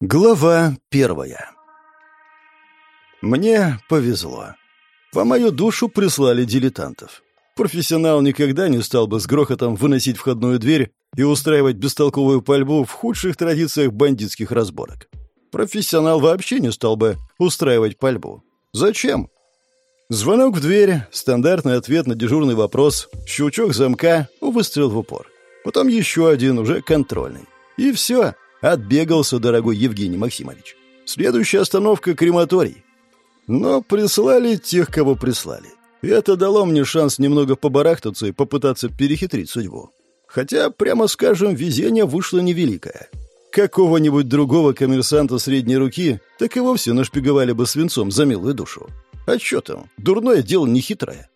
Глава первая Мне повезло. По мою душу прислали дилетантов. Профессионал никогда не стал бы с грохотом выносить входную дверь и устраивать бестолковую пальбу в худших традициях бандитских разборок. Профессионал вообще не стал бы устраивать пальбу. Зачем? Звонок в дверь, стандартный ответ на дежурный вопрос, щелчок замка, выстрел в упор. Потом еще один, уже контрольный. И все. Отбегался, дорогой Евгений Максимович. Следующая остановка — крематорий. Но прислали тех, кого прислали. И это дало мне шанс немного побарахтаться и попытаться перехитрить судьбу. Хотя, прямо скажем, везение вышло невеликое. Какого-нибудь другого коммерсанта средней руки так и вовсе нашпиговали бы свинцом за милую душу. А что там? Дурное дело не хитрое.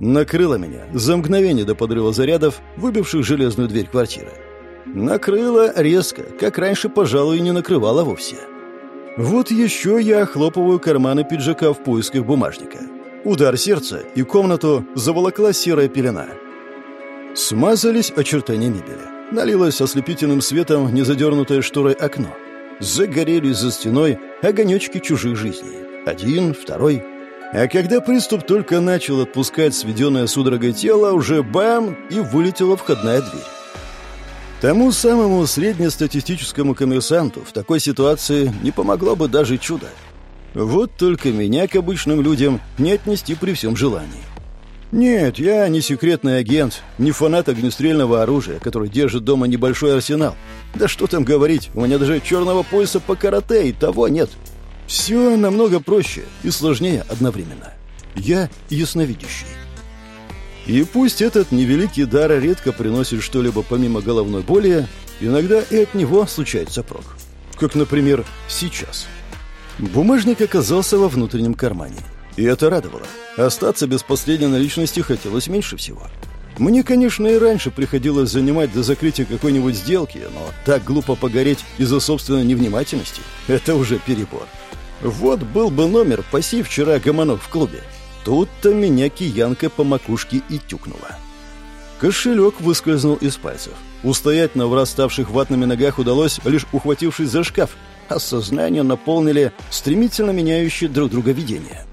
Накрыло меня за мгновение до подрыва зарядов, выбивших железную дверь квартиры. Накрыло резко, как раньше, пожалуй, не накрывало вовсе. Вот еще я охлопываю карманы пиджака в поисках бумажника. Удар сердца, и комнату заволокла серая пелена. Смазались очертания мебели. Налилось ослепительным светом незадернутое шторой окно. Загорелись за стеной огонечки чужих жизней. Один, второй. А когда приступ только начал отпускать сведенное судорогой тело, уже бам, и вылетела входная дверь. Тому самому среднестатистическому коммерсанту в такой ситуации не помогло бы даже чудо. Вот только меня к обычным людям не отнести при всем желании. Нет, я не секретный агент, не фанат огнестрельного оружия, который держит дома небольшой арсенал. Да что там говорить, у меня даже черного пояса по карате и того нет. Все намного проще и сложнее одновременно. Я ясновидящий. И пусть этот невеликий дар редко приносит что-либо помимо головной боли, иногда и от него случается прок. Как, например, сейчас. Бумажник оказался во внутреннем кармане. И это радовало. Остаться без последней наличности хотелось меньше всего. Мне, конечно, и раньше приходилось занимать до закрытия какой-нибудь сделки, но так глупо погореть из-за собственной невнимательности — это уже перебор. Вот был бы номер, паси вчера гомонок в клубе. Тут-то меня киянка по макушке и тюкнула. Кошелек выскользнул из пальцев. Устоять на враз ставших ватными ногах удалось, лишь ухватившись за шкаф, а сознание наполнили стремительно меняющие друг друга видения.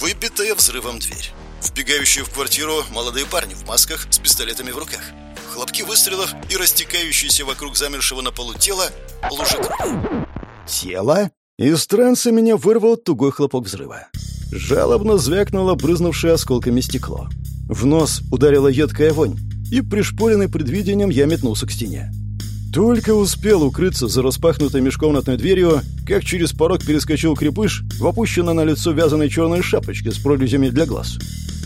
Выбитая взрывом дверь. Вбегающие в квартиру молодые парни в масках с пистолетами в руках. Хлопки выстрелов и растекающиеся вокруг замершего на полу тела лужи крови. «Тело?» Из транса меня вырвал тугой хлопок взрыва. Жалобно звякнуло брызнувшее осколками стекло. В нос ударила едкая вонь, и, пришпоренный предвидением, я метнулся к стене. Только успел укрыться за распахнутой межкомнатной дверью, как через порог перескочил крепыш в опущенной на лицо вязаной черной шапочке с прорезями для глаз.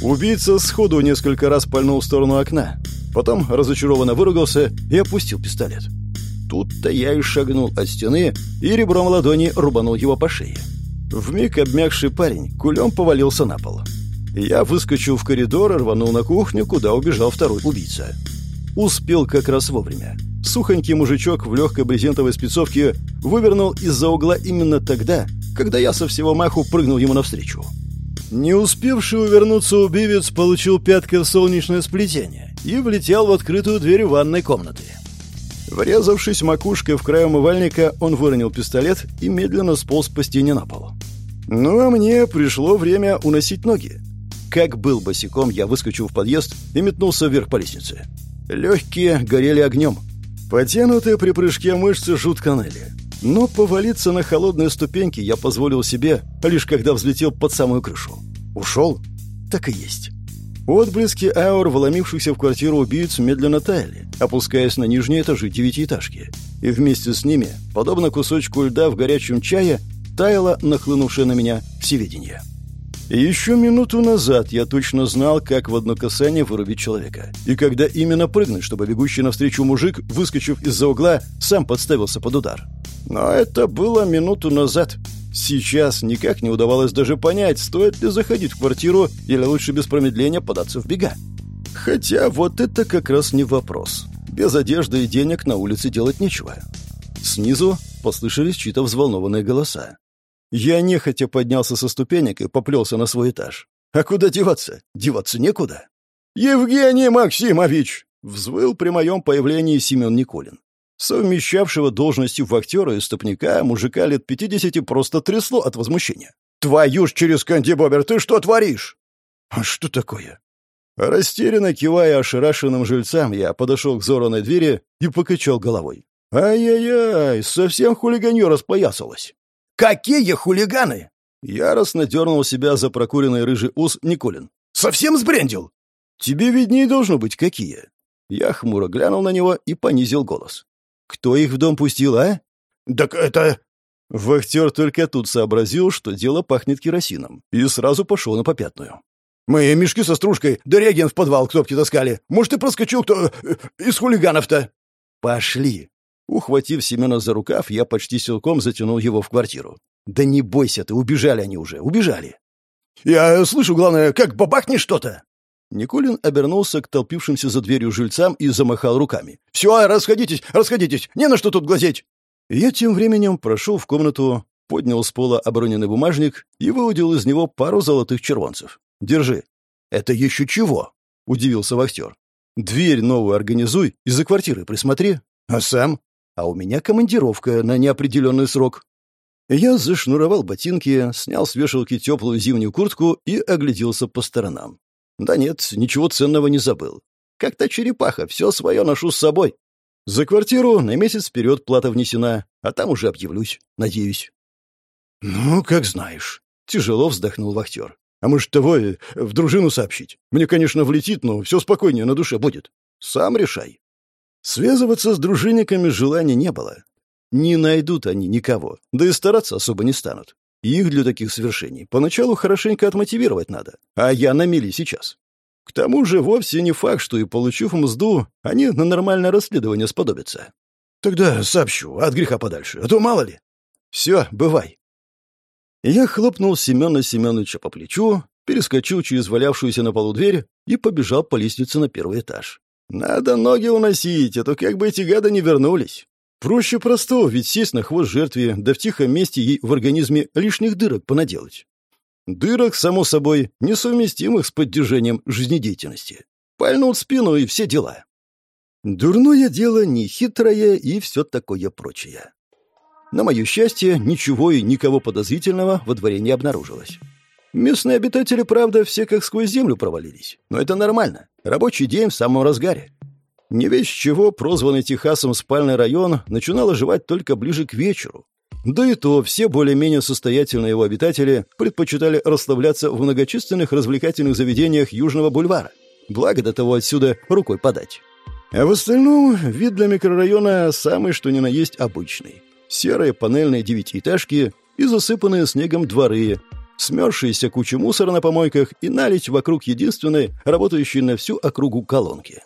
Убийца сходу несколько раз пальнул в сторону окна, потом разочарованно выругался и опустил пистолет. Тут-то я и шагнул от стены и ребром ладони рубанул его по шее. Вмиг обмякший парень кулем повалился на пол. Я выскочил в коридор и рванул на кухню, куда убежал второй убийца. Успел как раз вовремя. Сухонький мужичок в легкой брезентовой спецовке вывернул из-за угла именно тогда, когда я со всего маху прыгнул ему навстречу. Не успевший увернуться убивец получил пяткой в солнечное сплетение и влетел в открытую дверь ванной комнаты. Врезавшись макушкой в край умывальника, он выронил пистолет и медленно сполз по стене на пол. Ну а мне пришло время уносить ноги. Как был босиком, я выскочил в подъезд и метнулся вверх по лестнице. Легкие горели огнем. Потянутые при прыжке мышцы жутко ныли. Но повалиться на холодные ступеньки я позволил себе, лишь когда взлетел под самую крышу. Ушел? Так и есть. Отблески аур, вломившихся в квартиру убийц, медленно таяли, опускаясь на нижние этажи девятиэтажки. И вместе с ними, подобно кусочку льда в горячем чае, таяло нахлынувшее на меня всеведение. еще минуту назад я точно знал, как в одно касание вырубить человека. И когда именно прыгнуть, чтобы бегущий навстречу мужик, выскочив из-за угла, сам подставился под удар. Но это было минуту назад. Сейчас никак не удавалось даже понять, стоит ли заходить в квартиру или лучше без промедления податься в бега. Хотя вот это как раз не вопрос. Без одежды и денег на улице делать нечего. Снизу послышались чьи-то взволнованные голоса. Я нехотя поднялся со ступенек и поплелся на свой этаж. А куда деваться? Деваться некуда. «Евгений Максимович!» — взвыл при моем появлении Семен Николин. Совмещавшего должности в и стопника мужика лет пятидесяти просто трясло от возмущения. «Твою ж через кандибобер, ты что творишь?» «А что такое?» Растерянно кивая ошарашенным жильцам, я подошел к зораной двери и покачал головой. «Ай-яй-яй, совсем хулиганье распоясалось!» «Какие хулиганы?» Яростно дернул себя за прокуренный рыжий ус Николин. «Совсем сбрендил?» «Тебе виднее должно быть какие». Я хмуро глянул на него и понизил голос. «Кто их в дом пустил, а?» «Так это...» Вахтер только тут сообразил, что дело пахнет керосином, и сразу пошел на попятную. «Мы мешки со стружкой, да реаген в подвал к топке таскали. Может, и проскочил кто э, из хулиганов-то?» «Пошли!» Ухватив Семена за рукав, я почти силком затянул его в квартиру. «Да не бойся ты, убежали они уже, убежали!» «Я слышу, главное, как бабахнет что-то!» Никулин обернулся к толпившимся за дверью жильцам и замахал руками. «Все, расходитесь, расходитесь, не на что тут глазеть!» Я тем временем прошел в комнату, поднял с пола обороненный бумажник и выудил из него пару золотых червонцев. Держи». «Это еще чего?» — удивился вахтер. «Дверь новую организуй и за квартирой присмотри. А сам? А у меня командировка на неопределенный срок». Я зашнуровал ботинки, снял с вешалки теплую зимнюю куртку и огляделся по сторонам. Да нет, ничего ценного не забыл. Как-то черепаха, все свое ношу с собой. За квартиру на месяц вперед плата внесена, а там уже объявлюсь, надеюсь. «Ну, как знаешь», — тяжело вздохнул вахтер. А может, того и в дружину сообщить? Мне, конечно, влетит, но все спокойнее на душе будет. Сам решай. Связываться с дружинниками желания не было. Не найдут они никого, да и стараться особо не станут. Их для таких свершений поначалу хорошенько отмотивировать надо, а я на мели сейчас. К тому же вовсе не факт, что и получив мзду, они на нормальное расследование сподобятся. Тогда сообщу, от греха подальше, а то мало ли. Все, бывай. Я хлопнул Семена Семеновича по плечу, перескочил через валявшуюся на полу дверь и побежал по лестнице на первый этаж. Надо ноги уносить, а то как бы эти гады не вернулись. Проще простого, ведь сесть на хвост жертве, да в тихом месте ей в организме лишних дырок понаделать. Дырок, само собой, несовместимых с поддержанием жизнедеятельности. Пальнут спину и все дела. Дурное дело, нехитрое и все такое прочее. На мое счастье, ничего и никого подозрительного во дворе не обнаружилось. Местные обитатели, правда, все как сквозь землю провалились. Но это нормально. Рабочий день в самом разгаре. Не весь чего прозванный Техасом спальный район начинал оживать только ближе к вечеру. Да и то все более-менее состоятельные его обитатели предпочитали расслабляться в многочисленных развлекательных заведениях Южного бульвара. Благо до того отсюда рукой подать. А в остальном вид для микрорайона самый что ни на есть обычный серые панельные девятиэтажки и засыпанные снегом дворы, смерзшиеся куча мусора на помойках и налить вокруг единственной, работающей на всю округу колонки.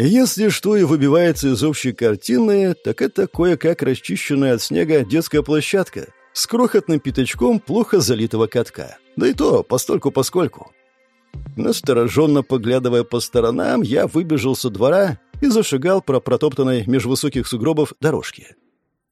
Если что и выбивается из общей картины, так это кое-как расчищенная от снега детская площадка с крохотным пятачком плохо залитого катка. Да и то постольку-поскольку. Настороженно поглядывая по сторонам, я выбежал со двора и зашагал про протоптанной меж высоких сугробов дорожки.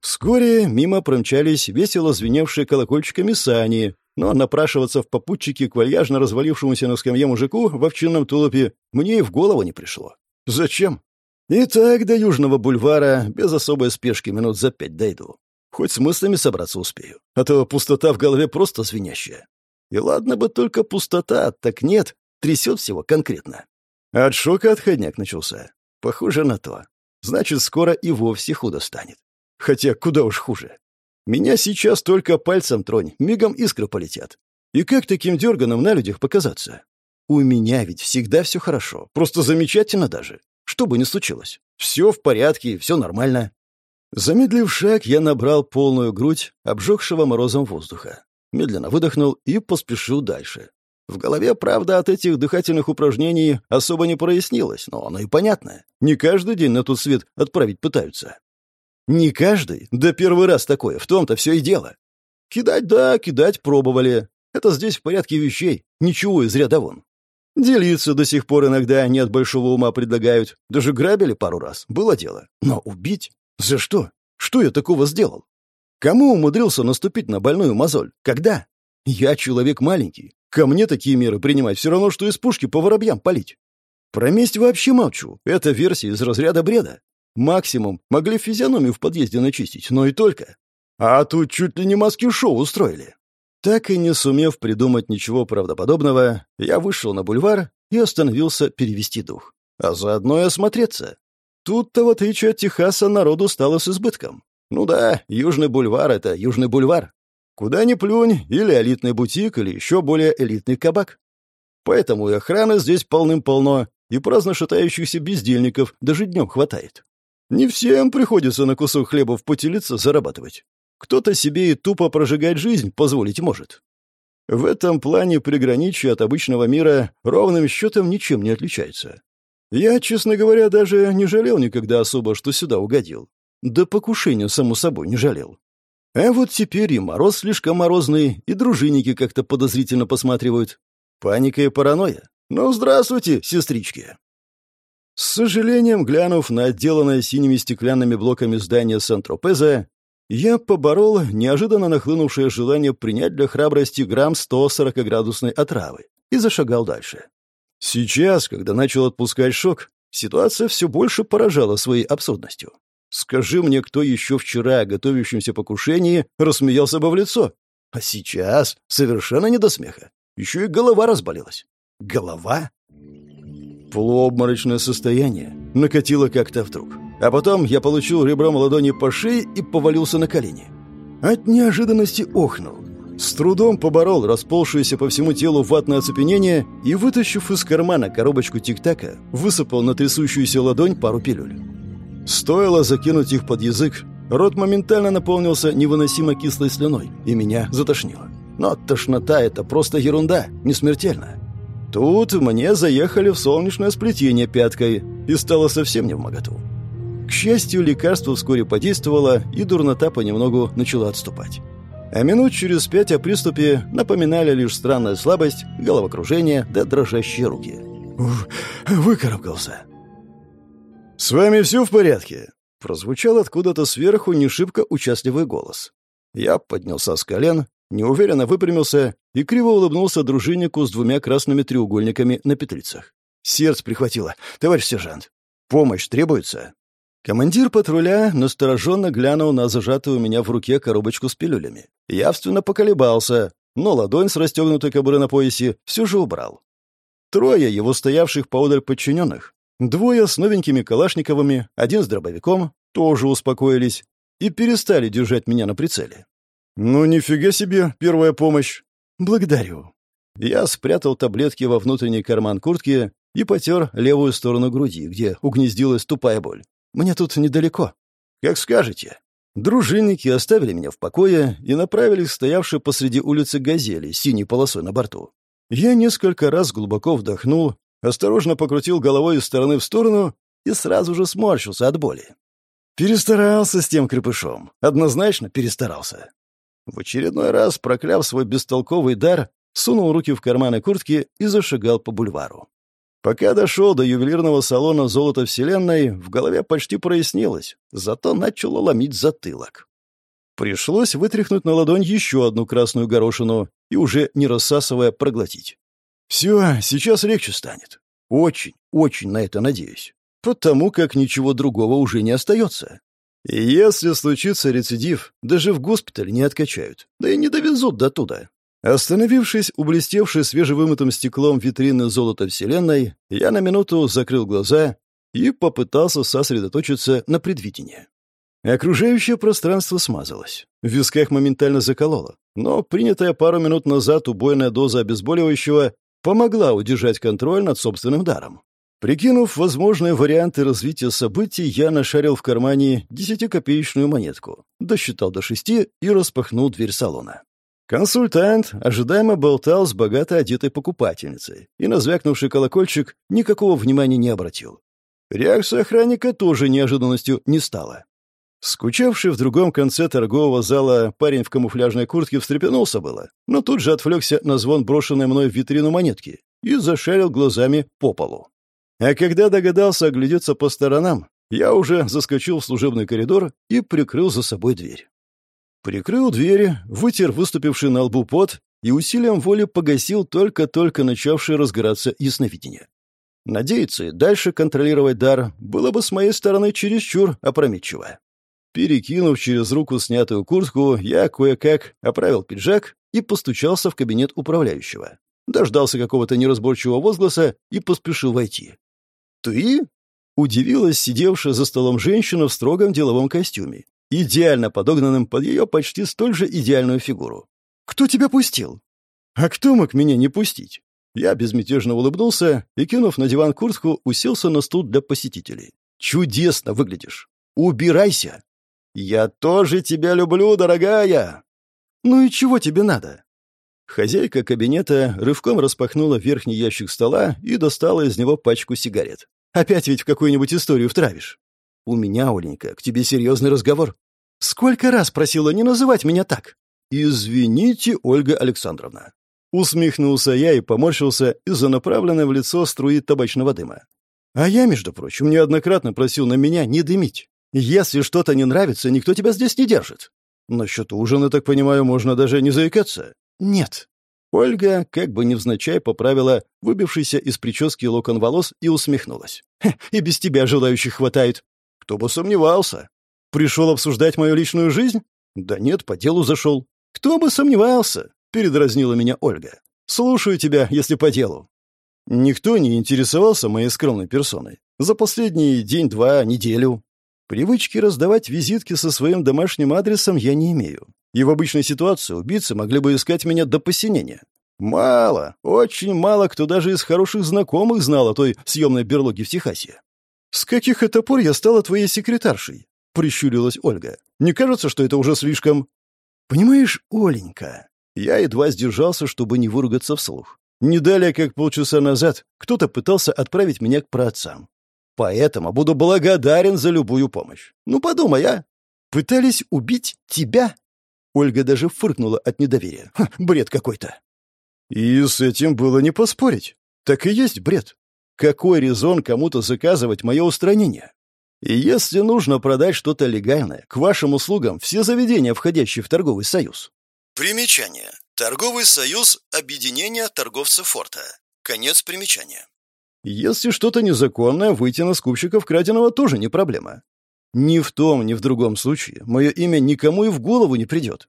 Вскоре мимо промчались весело звеневшие колокольчиками сани, но напрашиваться в попутчике к вальяжно развалившемуся на скамье мужику в овчинном тулупе мне и в голову не пришло. Зачем? И так до Южного бульвара без особой спешки минут за пять дойду. Хоть с мыслями собраться успею, а то пустота в голове просто звенящая. И ладно бы только пустота, так нет, трясет всего конкретно. От шока отходняк начался. Похоже на то. Значит, скоро и вовсе худо станет. Хотя куда уж хуже. Меня сейчас только пальцем тронь, мигом искры полетят. И как таким дерганым на людях показаться? У меня ведь всегда все хорошо, просто замечательно даже. Что бы ни случилось. Все в порядке, все нормально. Замедлив шаг, я набрал полную грудь обжегшего морозом воздуха. Медленно выдохнул и поспешил дальше. В голове, правда, от этих дыхательных упражнений особо не прояснилось, но оно и понятно. Не каждый день на тот свет отправить пытаются. Не каждый, да первый раз такое, в том-то все и дело. Кидать, да, кидать пробовали. Это здесь в порядке вещей, ничего из ряда вон. Делиться до сих пор иногда не от большого ума предлагают. Даже грабили пару раз, было дело. Но убить? За что? Что я такого сделал? Кому умудрился наступить на больную мозоль? Когда? Я человек маленький. Ко мне такие меры принимать все равно, что из пушки по воробьям палить. Про месть вообще молчу. Это версия из разряда бреда. Максимум могли физиономию в подъезде начистить, но и только. А тут чуть ли не маски-шоу устроили. Так и не сумев придумать ничего правдоподобного, я вышел на бульвар и остановился перевести дух. А заодно и осмотреться. Тут-то, в отличие от Техаса, народу стало с избытком. Ну да, Южный бульвар — это Южный бульвар. Куда ни плюнь, или элитный бутик, или еще более элитный кабак. Поэтому и охраны здесь полным-полно, и праздно шатающихся бездельников даже днем хватает. Не всем приходится на кусок хлеба в потелице зарабатывать. Кто-то себе и тупо прожигать жизнь позволить может. В этом плане приграничье от обычного мира ровным счетом ничем не отличается. Я, честно говоря, даже не жалел никогда особо, что сюда угодил. Да покушения, само собой, не жалел. А вот теперь и мороз слишком морозный, и дружинники как-то подозрительно посматривают. Паника и паранойя. Ну, здравствуйте, сестрички. С сожалением, глянув на отделанное синими стеклянными блоками здание Сан-Тропеза, я поборол неожиданно нахлынувшее желание принять для храбрости грамм 140-градусной отравы и зашагал дальше. Сейчас, когда начал отпускать шок, ситуация все больше поражала своей абсурдностью. Скажи мне, кто еще вчера о готовящемся покушении рассмеялся бы в лицо? А сейчас совершенно не до смеха. Еще и голова разболелась. Голова? Полуобморочное состояние накатило как-то вдруг. А потом я получил ребром ладони по шее и повалился на колени. От неожиданности охнул. С трудом поборол расползшееся по всему телу ватное оцепенение и, вытащив из кармана коробочку тик-така, высыпал на трясущуюся ладонь пару пилюль. Стоило закинуть их под язык, рот моментально наполнился невыносимо кислой слюной, и меня затошнило. Но тошнота — это просто ерунда, не смертельно. Тут мне заехали в солнечное сплетение пяткой, и стало совсем не в моготу. К счастью, лекарство вскоре подействовало, и дурнота понемногу начала отступать. А минут через пять о приступе напоминали лишь странная слабость, головокружение да дрожащие руки. Выкарабкался. «С вами все в порядке?» Прозвучал откуда-то сверху не шибко участливый голос. Я поднялся с колен, неуверенно выпрямился и криво улыбнулся дружиннику с двумя красными треугольниками на петлицах. Сердце прихватило. «Товарищ сержант, помощь требуется?» Командир патруля настороженно глянул на зажатую у меня в руке коробочку с пилюлями. Явственно поколебался, но ладонь с расстегнутой кобуры на поясе все же убрал. Трое его стоявших поодаль подчиненных, двое с новенькими калашниковыми, один с дробовиком, тоже успокоились и перестали держать меня на прицеле. «Ну, нифига себе, первая помощь!» «Благодарю». Я спрятал таблетки во внутренний карман куртки и потер левую сторону груди, где угнездилась тупая боль. Мне тут недалеко. Как скажете. Дружинники оставили меня в покое и направились к посреди улицы «Газели» синей полосой на борту. Я несколько раз глубоко вдохнул, осторожно покрутил головой из стороны в сторону и сразу же сморщился от боли. Перестарался с тем крепышом. Однозначно перестарался. В очередной раз, прокляв свой бестолковый дар, сунул руки в карманы куртки и зашагал по бульвару. Пока дошел до ювелирного салона «Золото Вселенной», в голове почти прояснилось, зато начало ломить затылок. Пришлось вытряхнуть на ладонь еще одну красную горошину и уже не рассасывая проглотить. Все, сейчас легче станет. Очень, очень на это надеюсь. Потому как ничего другого уже не остается. И если случится рецидив, даже в госпиталь не откачают, да и не довезут до туда. Остановившись у блестевшей свежевымытым стеклом витрины золота Вселенной, я на минуту закрыл глаза и попытался сосредоточиться на предвидении. Окружающее пространство смазалось. В висках моментально закололо, но принятая пару минут назад убойная доза обезболивающего помогла удержать контроль над собственным даром. Прикинув возможные варианты развития событий, я нашарил в кармане десятикопеечную монетку, досчитал до шести и распахнул дверь салона. Консультант ожидаемо болтал с богато одетой покупательницей и на звякнувший колокольчик никакого внимания не обратил. Реакция охранника тоже неожиданностью не стала. Скучавший в другом конце торгового зала парень в камуфляжной куртке встрепенулся было, но тут же отвлекся на звон брошенной мной в витрину монетки и зашарил глазами по полу. А когда догадался оглядеться по сторонам, я уже заскочил в служебный коридор и прикрыл за собой дверь. Прикрыл двери, вытер выступивший на лбу пот и усилием воли погасил только-только начавшее разгораться ясновидение. Надеяться и дальше контролировать дар было бы с моей стороны чересчур опрометчиво. Перекинув через руку снятую куртку, я кое-как оправил пиджак и постучался в кабинет управляющего. Дождался какого-то неразборчивого возгласа и поспешил войти. «Ты?» — удивилась сидевшая за столом женщина в строгом деловом костюме, идеально подогнанным под ее почти столь же идеальную фигуру. «Кто тебя пустил?» «А кто мог меня не пустить?» Я безмятежно улыбнулся и, кинув на диван куртку, уселся на стул для посетителей. «Чудесно выглядишь! Убирайся!» «Я тоже тебя люблю, дорогая!» «Ну и чего тебе надо?» Хозяйка кабинета рывком распахнула верхний ящик стола и достала из него пачку сигарет. «Опять ведь в какую-нибудь историю втравишь?» «У меня, Оленька, к тебе серьезный разговор». «Сколько раз просила не называть меня так?» «Извините, Ольга Александровна». Усмехнулся я и поморщился из-за направленной в лицо струи табачного дыма. А я, между прочим, неоднократно просил на меня не дымить. Если что-то не нравится, никто тебя здесь не держит. Насчет ужина, так понимаю, можно даже не заикаться. Нет. Ольга, как бы невзначай, поправила выбившийся из прически локон волос и усмехнулась. «И без тебя желающих хватает». «Кто бы сомневался?» «Пришел обсуждать мою личную жизнь?» «Да нет, по делу зашел». «Кто бы сомневался?» — передразнила меня Ольга. «Слушаю тебя, если по делу». Никто не интересовался моей скромной персоной. За последний день-два, неделю. Привычки раздавать визитки со своим домашним адресом я не имею. И в обычной ситуации убийцы могли бы искать меня до посинения. Мало, очень мало кто даже из хороших знакомых знал о той съемной берлоге в Техасе. «С каких это пор я стала твоей секретаршей?» — прищурилась Ольга. «Не кажется, что это уже слишком...» «Понимаешь, Оленька...» Я едва сдержался, чтобы не выругаться вслух. Не далее, как полчаса назад, кто-то пытался отправить меня к праотцам. Поэтому буду благодарен за любую помощь. Ну, подумай, а? Пытались убить тебя? Ольга даже фыркнула от недоверия. Ха, бред какой-то. И с этим было не поспорить. Так и есть бред. Какой резон кому-то заказывать мое устранение? И если нужно продать что-то легальное, к вашим услугам все заведения, входящие в торговый союз. Примечание. Торговый союз – объединение торговцев форта. Конец примечания. Если что-то незаконное, выйти на скупщиков краденого тоже не проблема. Ни в том, ни в другом случае мое имя никому и в голову не придет.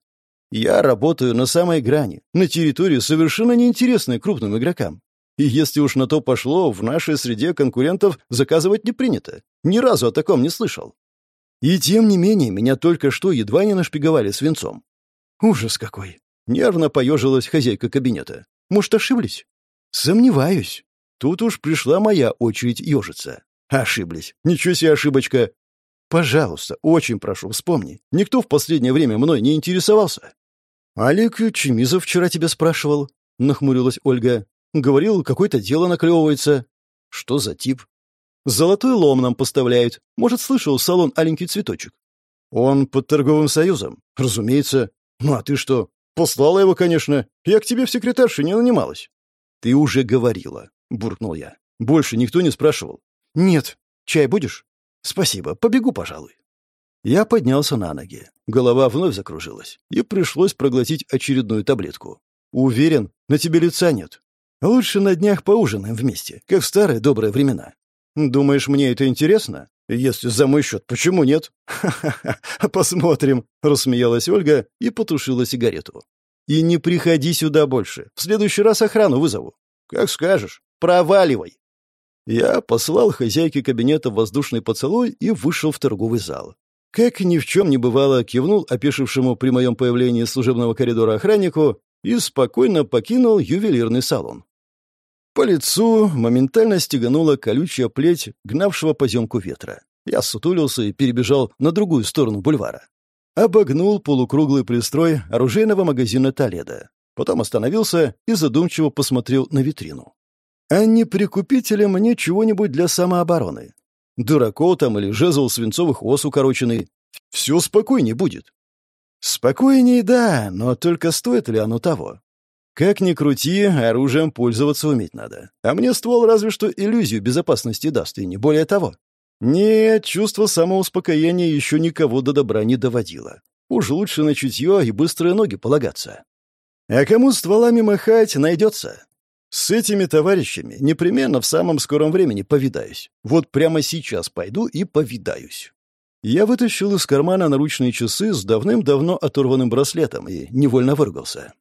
Я работаю на самой грани, на территории, совершенно неинтересной крупным игрокам. И если уж на то пошло, в нашей среде конкурентов заказывать не принято. Ни разу о таком не слышал. И тем не менее, меня только что едва не нашпиговали свинцом. Ужас какой! Нервно поежилась хозяйка кабинета. Может, ошиблись? Сомневаюсь. Тут уж пришла моя очередь ежиться. Ошиблись. Ничего себе ошибочка. Пожалуйста, очень прошу, вспомни. Никто в последнее время мной не интересовался. Олег Чемизов вчера тебя спрашивал, нахмурилась Ольга. Говорил, какое-то дело наклевывается. Что за тип? Золотой лом нам поставляют. Может, слышал салон «Аленький цветочек». Он под торговым союзом. Разумеется. Ну а ты что? Послала его, конечно. Я к тебе в секретарше не нанималась. Ты уже говорила. — буркнул я. «Больше никто не спрашивал». «Нет. Чай будешь?» «Спасибо. Побегу, пожалуй». Я поднялся на ноги. Голова вновь закружилась, и пришлось проглотить очередную таблетку. «Уверен, на тебе лица нет. Лучше на днях поужинаем вместе, как в старые добрые времена. Думаешь, мне это интересно? Если за мой счет, почему нет?» «Ха-ха-ха, посмотрим», — рассмеялась Ольга и потушила сигарету. «И не приходи сюда больше. В следующий раз охрану вызову». «Как скажешь». Проваливай!» Я послал хозяйке кабинета воздушный поцелуй и вышел в торговый зал. Как ни в чем не бывало, кивнул опешившему при моем появлении служебного коридора охраннику и спокойно покинул ювелирный салон. По лицу моментально стеганула колючая плеть гнавшего поземку ветра. Я сутулился и перебежал на другую сторону бульвара. Обогнул полукруглый пристрой оружейного магазина «Толедо». Потом остановился и задумчиво посмотрел на витрину. А не прикупить ли мне чего-нибудь для самообороны? Дураков там или жезл свинцовых ос укороченный. Все спокойнее будет. Спокойнее, да, но только стоит ли оно того? Как ни крути, оружием пользоваться уметь надо. А мне ствол разве что иллюзию безопасности даст, и не более того. Нет, чувство самоуспокоения еще никого до добра не доводило. Уж лучше на чутье и быстрые ноги полагаться. А кому стволами махать, найдется. С этими товарищами непременно в самом скором времени повидаюсь. Вот прямо сейчас пойду и повидаюсь. Я вытащил из кармана наручные часы с давным-давно оторванным браслетом и невольно выругался.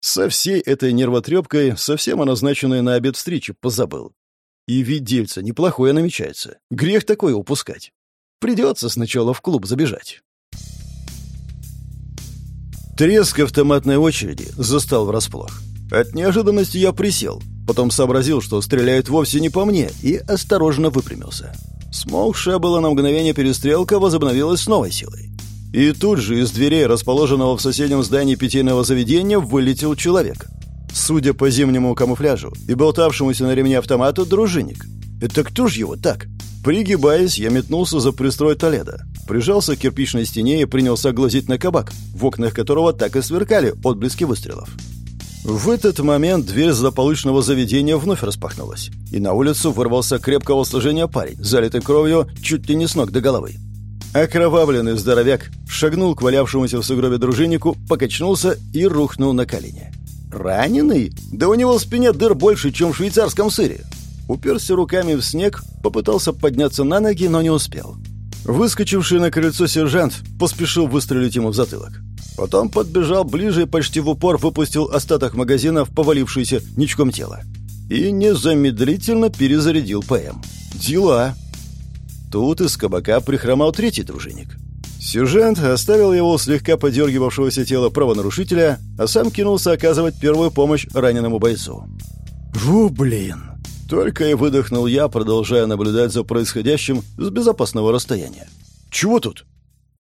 Со всей этой нервотрепкой совсем о назначенной на обед встрече позабыл. И вид дельца неплохое намечается. Грех такое упускать. Придется сначала в клуб забежать. Треск автоматной очереди застал врасплох. От неожиданности я присел, потом сообразил, что стреляют вовсе не по мне, и осторожно выпрямился. Смолкшая была на мгновение перестрелка возобновилась с новой силой. И тут же из дверей, расположенного в соседнем здании питейного заведения, вылетел человек. Судя по зимнему камуфляжу и болтавшемуся на ремне автомату, дружинник. Это кто ж его так? Пригибаясь, я метнулся за пристрой Толеда. Прижался к кирпичной стене и принялся глазеть на кабак, в окнах которого так и сверкали отблески выстрелов. В этот момент дверь злополучного заведения вновь распахнулась, и на улицу вырвался крепкого сложения парень, залитый кровью чуть ли не с ног до головы. Окровавленный здоровяк шагнул к валявшемуся в сугробе дружиннику, покачнулся и рухнул на колени. «Раненый? Да у него в спине дыр больше, чем в швейцарском сыре!» Уперся руками в снег, попытался подняться на ноги, но не успел. Выскочивший на крыльцо сержант поспешил выстрелить ему в затылок. Потом подбежал ближе и почти в упор выпустил остаток магазина в повалившееся ничком тело. И незамедлительно перезарядил ПМ. «Дела!» Тут из кабака прихромал третий дружинник. Сержант оставил его слегка подергивавшегося тела правонарушителя, а сам кинулся оказывать первую помощь раненому бойцу. «Ву, блин!» Только и выдохнул я, продолжая наблюдать за происходящим с безопасного расстояния. «Чего тут?»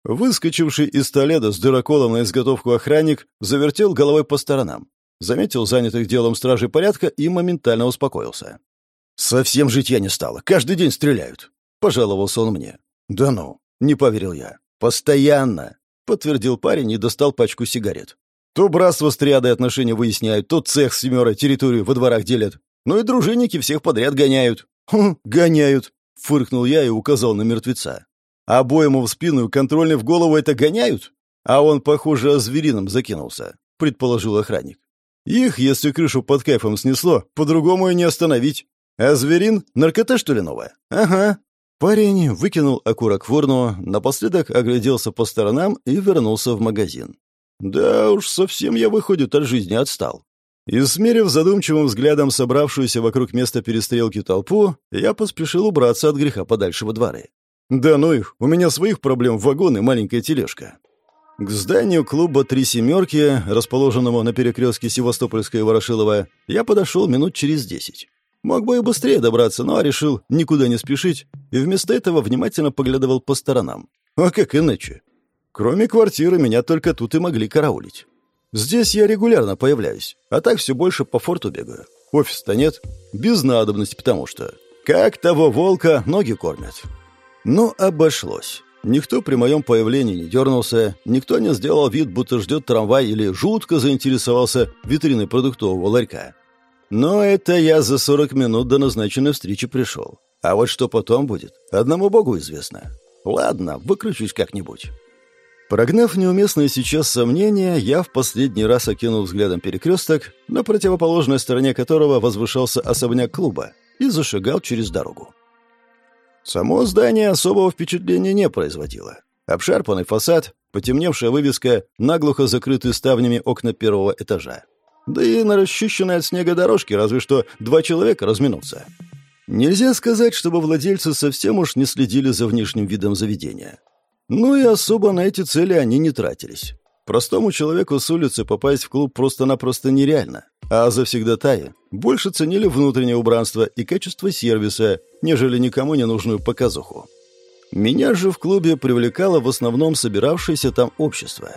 Выскочивший из Толеда с дыроколом на изготовку охранник завертел головой по сторонам, заметил занятых делом стражей порядка и моментально успокоился. «Совсем жить я не стало. Каждый день стреляют. — пожаловался он мне. «Да ну!» — не поверил я. «Постоянно!» — подтвердил парень и достал пачку сигарет. «То братство с триадой отношения выясняют, то цех с семерой территорию во дворах делят. Ну и дружинники всех подряд гоняют». «Хм, гоняют!» — фыркнул я и указал на мертвеца. «Обоему в спину и контрольный в голову это гоняют?» «А он, похоже, зверином закинулся», — предположил охранник. «Их, если крышу под кайфом снесло, по-другому и не остановить. А зверин — наркота, что ли, новая?» «Ага», Парень выкинул окурок в урну, напоследок огляделся по сторонам и вернулся в магазин. Да уж, совсем я, выходит, от жизни отстал. Измерив задумчивым взглядом собравшуюся вокруг места перестрелки толпу, я поспешил убраться от греха подальше во дворы. Да ну их, у меня своих проблем в вагон и маленькая тележка. К зданию клуба «Три семерки», расположенному на перекрестке Севастопольская и Ворошилова, я подошел минут через десять. Мог бы и быстрее добраться, но решил никуда не спешить и вместо этого внимательно поглядывал по сторонам. А как иначе? Кроме квартиры, меня только тут и могли караулить. Здесь я регулярно появляюсь, а так все больше по форту бегаю. Офиса-то нет, без надобности, потому что... Как того волка ноги кормят. Но обошлось. Никто при моем появлении не дернулся, никто не сделал вид, будто ждет трамвай или жутко заинтересовался витриной продуктового ларька. Но это я за 40 минут до назначенной встречи пришел. А вот что потом будет, одному богу известно. Ладно, выкручусь как-нибудь. Прогнав неуместные сейчас сомнения, я в последний раз окинул взглядом перекресток, на противоположной стороне которого возвышался особняк клуба, и зашагал через дорогу. Само здание особого впечатления не производило. Обшарпанный фасад, потемневшая вывеска, наглухо закрытые ставнями окна первого этажа. Да и на расчищенной от снега дорожке разве что два человека разминутся. Нельзя сказать, чтобы владельцы совсем уж не следили за внешним видом заведения. Ну и особо на эти цели они не тратились. Простому человеку с улицы попасть в клуб просто-напросто нереально. А завсегдатаи больше ценили внутреннее убранство и качество сервиса, нежели никому не нужную показуху. Меня же в клубе привлекало в основном собиравшееся там общество.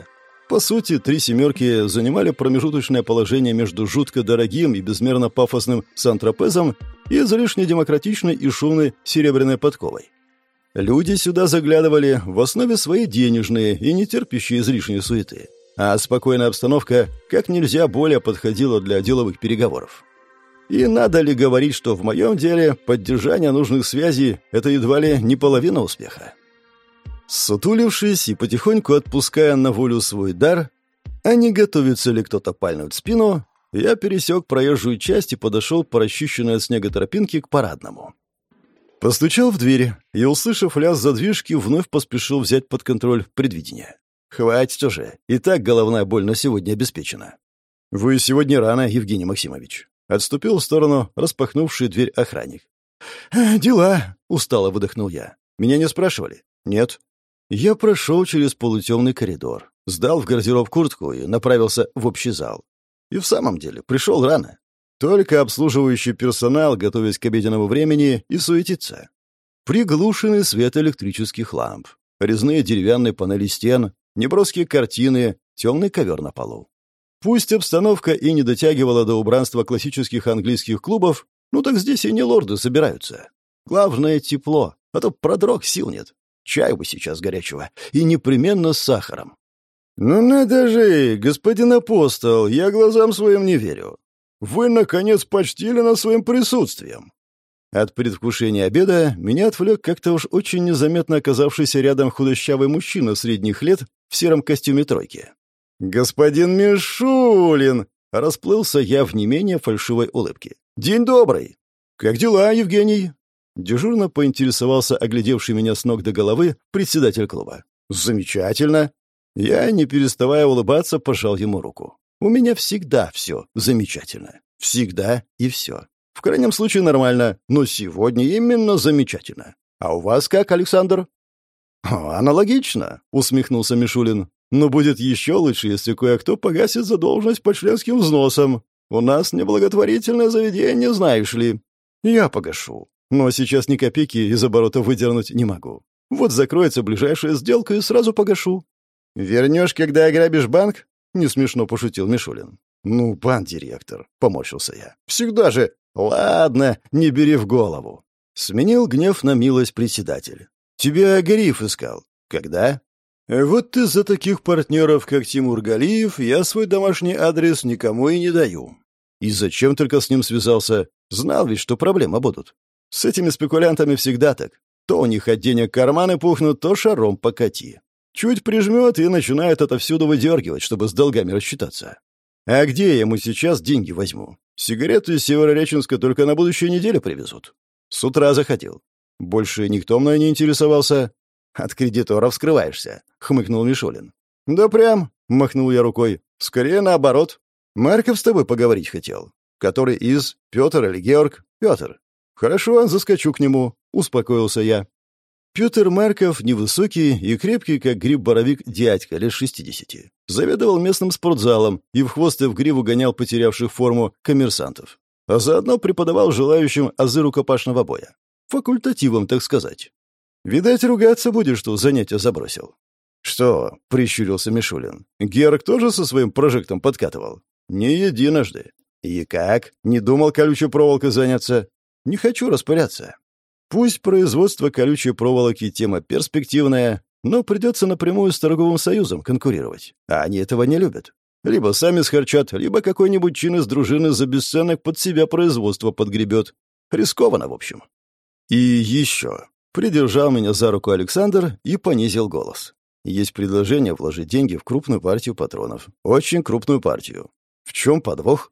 По сути, три «семерки» занимали промежуточное положение между жутко дорогим и безмерно пафосным Сан-Тропезом и излишне демократичной и шумной серебряной подковой. Люди сюда заглядывали в основе своей денежные и не терпящие излишней суеты. А спокойная обстановка как нельзя более подходила для деловых переговоров. И надо ли говорить, что в моем деле поддержание нужных связей – это едва ли не половина успеха? Сутулившись и потихоньку отпуская на волю свой дар, а не готовится ли кто-то пальнуть спину, я пересек проезжую часть и подошел по расчищенной от снега тропинке к парадному. Постучал в дверь и, услышав лязг задвижки, вновь поспешил взять под контроль предвидение. Хватит уже, и так головная боль на сегодня обеспечена. «Вы сегодня рано, Евгений Максимович». Отступил в сторону распахнувший дверь охранник. «Э, «Дела», — устало выдохнул я. «Меня не спрашивали?» «Нет». Я прошел через полутемный коридор, сдал в гардероб куртку и направился в общий зал. И в самом деле пришел рано. Только обслуживающий персонал, готовясь к обеденному времени, и суетится. Приглушенный свет электрических ламп, резные деревянные панели стен, неброские картины, темный ковер на полу. Пусть обстановка и не дотягивала до убранства классических английских клубов, ну так здесь и не лорды собираются. Главное — тепло, а то продрог сил нет. Чай бы сейчас горячего, и непременно с сахаром. «Ну надо же, господин апостол, я глазам своим не верю. Вы, наконец, почтили нас своим присутствием». От предвкушения обеда меня отвлек как-то уж очень незаметно оказавшийся рядом худощавый мужчина средних лет в сером костюме тройки. «Господин Мишулин!» — расплылся я в не менее фальшивой улыбке. «День добрый!» «Как дела, Евгений?» Дежурно поинтересовался оглядевший меня с ног до головы председатель клуба. «Замечательно!» Я, не переставая улыбаться, пожал ему руку. «У меня всегда все замечательно. Всегда и все. В крайнем случае нормально, но сегодня именно замечательно. А у вас как, Александр?» «Аналогично», — усмехнулся Мишулин. «Но будет еще лучше, если кое-кто погасит задолженность по членским взносам. У нас неблаготворительное заведение, знаешь ли. Я погашу. Но сейчас ни копейки из оборота выдернуть не могу. Вот закроется ближайшая сделка и сразу погашу. «Вернешь, когда ограбишь банк?» — не смешно пошутил Мишулин. «Ну, пан директор», — поморщился я. «Всегда же...» «Ладно, не бери в голову». Сменил гнев на милость председатель. «Тебя Гариф искал. Когда?» «Вот из-за таких партнеров, как Тимур Галиев, я свой домашний адрес никому и не даю. И зачем только с ним связался? Знал ведь, что проблемы будут. С этими спекулянтами всегда так. То у них от денег карманы пухнут, то шаром покати. Чуть прижмет и начинает отовсюду выдергивать, чтобы с долгами рассчитаться. А где я ему сейчас деньги возьму? Сигареты из Северореченска только на будущей неделе привезут. С утра заходил. Больше никто мной не интересовался. От кредиторов скрываешься, хмыкнул Мишолин. Да прям, махнул я рукой. Скорее наоборот. Марков с тобой поговорить хотел. Который из Петр или Георг? Петр. Хорошо, заскочу к нему, успокоился я. Петр Марков, невысокий и крепкий, как гриб-боровик, дядька, лет шестидесяти. Заведовал местным спортзалом и в хвост и в гриву гонял потерявших форму коммерсантов. А заодно преподавал желающим азы рукопашного боя. Факультативом, так сказать. Видать, ругаться будет, что занятие забросил. «Что?» — прищурился Мишулин. «Герк тоже со своим прожектом подкатывал?» «Не единожды». «И как? Не думал колючей проволокой заняться?» «Не хочу распыляться. Пусть производство колючей проволоки тема перспективная, но придется напрямую с торговым союзом конкурировать. А они этого не любят. Либо сами схарчат, либо какой-нибудь чин из дружины за бесценок под себя производство подгребет. Рискованно, в общем. И еще. Придержал меня за руку Александр и понизил голос. Есть предложение вложить деньги в крупную партию патронов. Очень крупную партию. В чем подвох?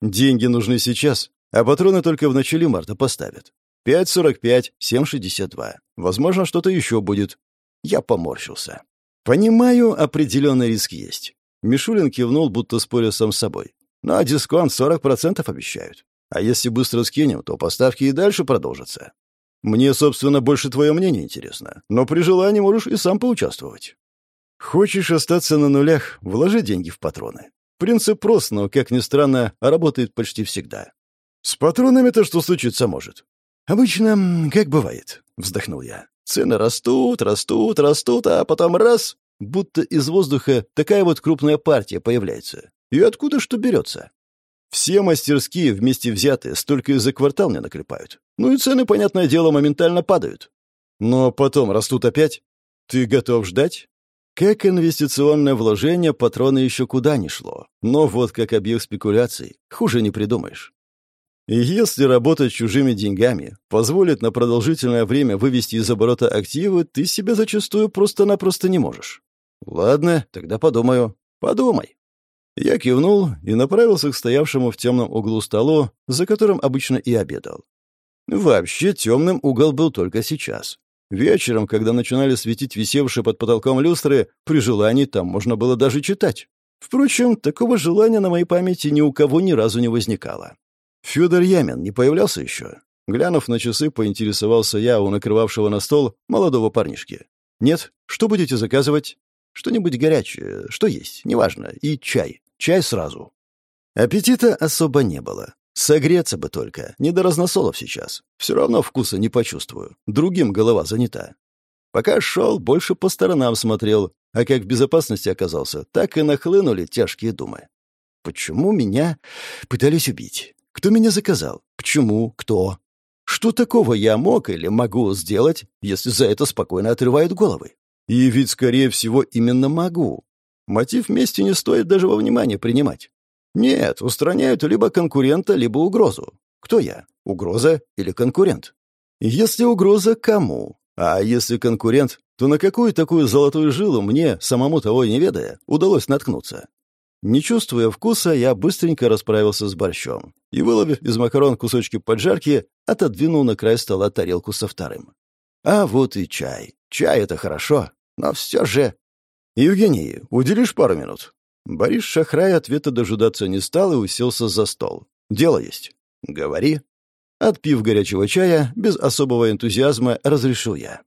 Деньги нужны сейчас, а патроны только в начале марта поставят. 5.45, 7.62. Возможно, что-то еще будет. Я поморщился. Понимаю, определенный риск есть. Мишулин кивнул, будто споря сам с собой. Но ну, а дисконт 40% обещают. А если быстро скинем, то поставки и дальше продолжатся. Мне, собственно, больше твое мнение интересно. Но при желании можешь и сам поучаствовать. Хочешь остаться на нулях, вложи деньги в патроны. Принцип прост, но, как ни странно, работает почти всегда. С патронами-то что случиться может? «Обычно, как бывает», — вздохнул я. «Цены растут, растут, растут, а потом раз — будто из воздуха такая вот крупная партия появляется. И откуда что берется?» Все мастерские вместе взятые столько и за квартал не наклепают. Ну и цены, понятное дело, моментально падают. Но потом растут опять. Ты готов ждать? Как инвестиционное вложение патроны еще куда не шло. Но вот как объект спекуляций, хуже не придумаешь. И если работать чужими деньгами позволит на продолжительное время вывести из оборота активы, ты себя зачастую просто-напросто не можешь. Ладно, тогда подумаю. Подумай. Я кивнул и направился к стоявшему в темном углу столу, за которым обычно и обедал. Вообще темным угол был только сейчас. Вечером, когда начинали светить висевшие под потолком люстры, при желании там можно было даже читать. Впрочем, такого желания на моей памяти ни у кого ни разу не возникало. Федор Ямин не появлялся еще. Глянув на часы, поинтересовался я у накрывавшего на стол молодого парнишки. «Нет? Что будете заказывать?» «Что-нибудь горячее, что есть, неважно, и чай. Чай сразу». Аппетита особо не было. Согреться бы только, не до разносолов сейчас. Все равно вкуса не почувствую. Другим голова занята. Пока шел, больше по сторонам смотрел, а как в безопасности оказался, так и нахлынули тяжкие думы. Почему меня пытались убить? Кто меня заказал? Почему? Кто? Что такого я мог или могу сделать, если за это спокойно отрывают головы? И ведь, скорее всего, именно могу. Мотив мести не стоит даже во внимание принимать. Нет, устраняют либо конкурента, либо угрозу. Кто я? Угроза или конкурент? Если угроза, кому? А если конкурент, то на какую такую золотую жилу мне, самому того не ведая, удалось наткнуться? Не чувствуя вкуса, я быстренько расправился с борщом и, выловив из макарон кусочки поджарки, отодвинул на край стола тарелку со вторым. А вот и чай. Чай — это хорошо, но все же... «Евгений, уделишь пару минут?» Борис Шахрай ответа дожидаться не стал и уселся за стол. «Дело есть». «Говори». Отпив горячего чая, без особого энтузиазма разрешил я.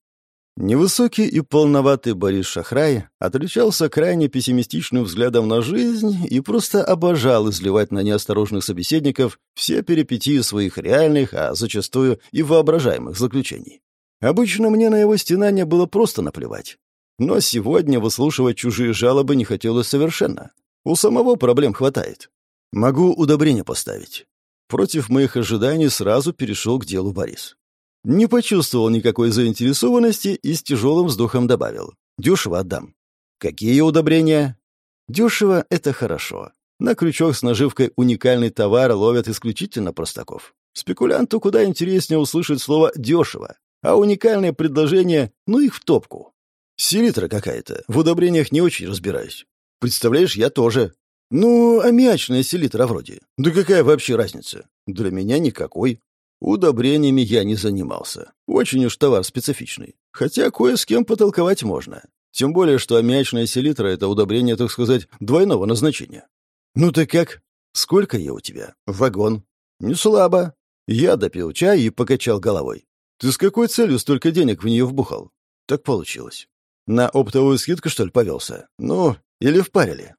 Невысокий и полноватый Борис Шахрай отличался крайне пессимистичным взглядом на жизнь и просто обожал изливать на неосторожных собеседников все перипетии своих реальных, а зачастую и воображаемых заключений. Обычно мне на его стенание было просто наплевать. Но сегодня выслушивать чужие жалобы не хотелось совершенно. У самого проблем хватает. Могу удобрение поставить. Против моих ожиданий сразу перешел к делу Борис. Не почувствовал никакой заинтересованности и с тяжелым вздохом добавил. Дешево отдам. Какие удобрения? Дешево — это хорошо. На крючок с наживкой уникальный товар ловят исключительно простаков. Спекулянту куда интереснее услышать слово «дешево», а уникальное предложение — ну их в топку. Селитра какая-то. В удобрениях не очень разбираюсь. Представляешь, я тоже. Ну, аммиачная селитра вроде. Да какая вообще разница? Для меня никакой. Удобрениями я не занимался. Очень уж товар специфичный. Хотя кое с кем потолковать можно. Тем более, что аммиачная селитра — это удобрение, так сказать, двойного назначения. Ну ты как? Сколько я у тебя? Вагон. Не слабо. Я допил чай и покачал головой. Ты с какой целью столько денег в нее вбухал? Так получилось. На оптовую скидку, что ли, повелся? Ну, или впарили?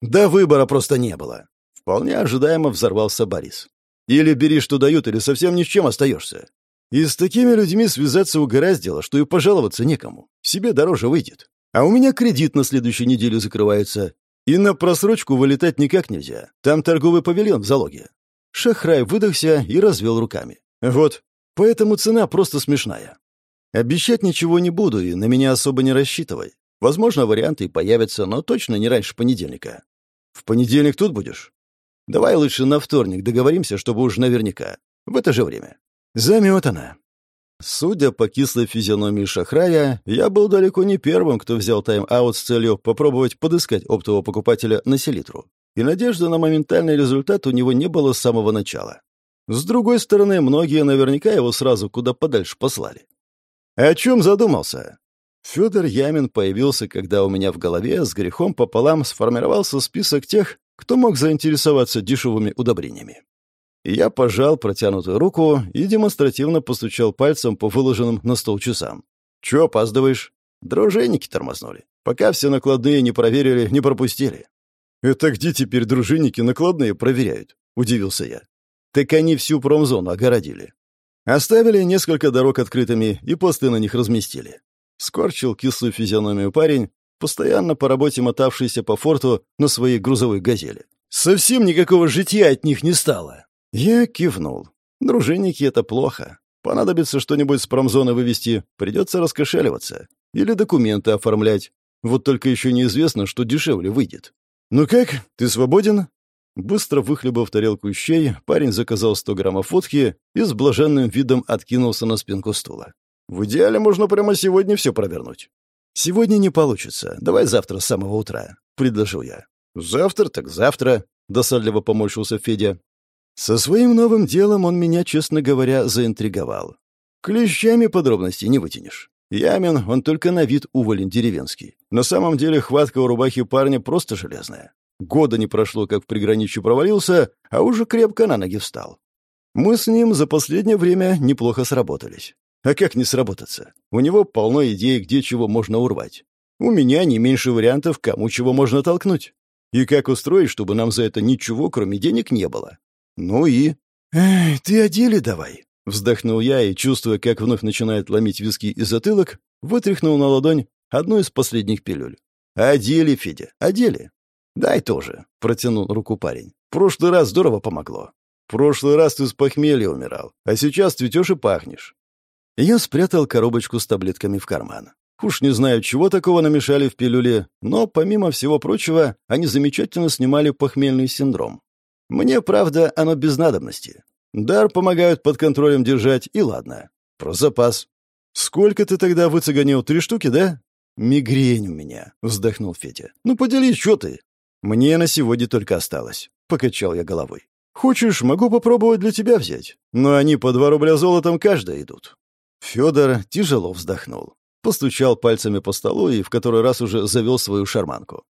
Да выбора просто не было. Вполне ожидаемо взорвался Борис. Или бери, что дают, или совсем ни с чем остаешься. И с такими людьми связаться угораздило, что и пожаловаться некому. Себе дороже выйдет. А у меня кредит на следующей неделе закрывается. И на просрочку вылетать никак нельзя. Там торговый павильон в залоге. Шахрай выдохся и развел руками. Вот. Поэтому цена просто смешная. Обещать ничего не буду и на меня особо не рассчитывай. Возможно, варианты и появятся, но точно не раньше понедельника. В понедельник тут будешь? Давай лучше на вторник договоримся, чтобы уж наверняка. В это же время. Заметано. Судя по кислой физиономии Шахрая, я был далеко не первым, кто взял тайм-аут с целью попробовать подыскать оптового покупателя на селитру. И надежды на моментальный результат у него не было с самого начала. С другой стороны, многие наверняка его сразу куда подальше послали. «О чем задумался?» Федор Ямин появился, когда у меня в голове с грехом пополам сформировался список тех, кто мог заинтересоваться дешевыми удобрениями. Я пожал протянутую руку и демонстративно постучал пальцем по выложенным на стол часам. «Чё опаздываешь?» Дружинники тормознули. Пока все накладные не проверили, не пропустили. «Это где теперь дружинники накладные проверяют?» — удивился я. «Так они всю промзону огородили. Оставили несколько дорог открытыми и посты на них разместили. Скорчил кислую физиономию парень, постоянно по работе мотавшийся по форту на своей грузовой газели. Совсем никакого житья от них не стало. Я кивнул. Дружинники — это плохо. Понадобится что-нибудь с промзоны вывести, придется раскошеливаться. Или документы оформлять. Вот только еще неизвестно, что дешевле выйдет. «Ну как, ты свободен?» Быстро выхлебав тарелку щей, парень заказал 100 граммов водки и с блаженным видом откинулся на спинку стула. «В идеале можно прямо сегодня все провернуть». «Сегодня не получится. Давай завтра с самого утра», — предложил я. «Завтра так завтра», — досадливо поморщился Федя. Со своим новым делом он меня, честно говоря, заинтриговал. Клещами подробностей не вытянешь. Ямин, он только на вид уволен деревенский. На самом деле хватка у рубахи парня просто железная. Года не прошло, как в приграничье провалился, а уже крепко на ноги встал. Мы с ним за последнее время неплохо сработались. А как не сработаться? У него полно идей, где чего можно урвать. У меня не меньше вариантов, кому чего можно толкнуть. И как устроить, чтобы нам за это ничего, кроме денег, не было. Ну и... «Эй, ты о деле давай», — вздохнул я и, чувствуя, как вновь начинает ломить виски и затылок, вытряхнул на ладонь одну из последних пилюль. «О деле, Федя, о деле». «Дай тоже», — протянул руку парень. «Прошлый раз здорово помогло. Прошлый раз ты с похмелья умирал, а сейчас цветешь и пахнешь». Я спрятал коробочку с таблетками в карман. Уж не знаю, чего такого намешали в пилюле, но, помимо всего прочего, они замечательно снимали похмельный синдром. Мне, правда, оно без надобности. Дар помогают под контролем держать, и ладно. Про запас. «Сколько ты тогда выцеганил? Три штуки, да?» «Мигрень у меня», — вздохнул Федя. «Ну, поделись, что ты?» «Мне на сегодня только осталось», — покачал я головой. «Хочешь, могу попробовать для тебя взять. Но они по два рубля золотом каждая идут». Федор тяжело вздохнул постучал пальцами по столу и в который раз уже завел свою шарманку.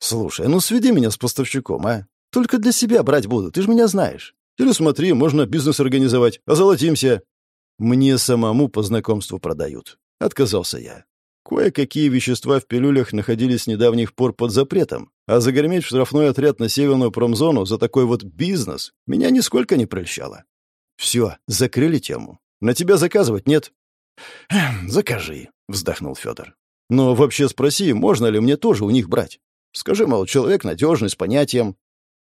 «Слушай, ну сведи меня с поставщиком, а? Только для себя брать буду, ты же меня знаешь. Или смотри, можно бизнес организовать, озолотимся». «Мне самому по знакомству продают», — отказался я. Кое-какие вещества в пилюлях находились с недавних пор под запретом, а загреметь в штрафной отряд на северную промзону за такой вот бизнес меня нисколько не прельщало. «Все, закрыли тему. На тебя заказывать нет?» «Закажи», — вздохнул Федор. «Но вообще спроси, можно ли мне тоже у них брать? Скажи, мол, человек надежный, с понятием».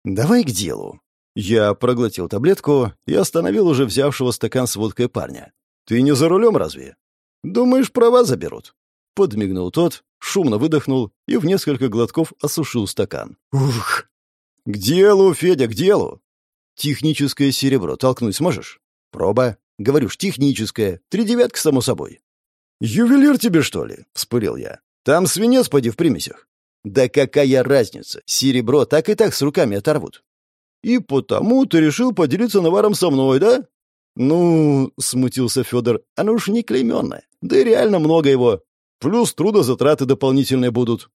«Давай к делу». Я проглотил таблетку и остановил уже взявшего стакан с водкой парня. «Ты не за рулем разве?» «Думаешь, права заберут?» Подмигнул тот, шумно выдохнул и в несколько глотков осушил стакан. «Ух!» «К делу, Федя, к делу!» «Техническое серебро толкнуть сможешь?» «Проба. Говорю ж, техническое. Три девятки, само собой». «Ювелир тебе, что ли?» — вспылил я. «Там свинец, поди, в примесях». «Да какая разница? Серебро так и так с руками оторвут». «И потому ты решил поделиться наваром со мной, да?» «Ну...» — смутился Федор. «Оно уж не клейменное. Да и реально много его. Плюс трудозатраты дополнительные будут».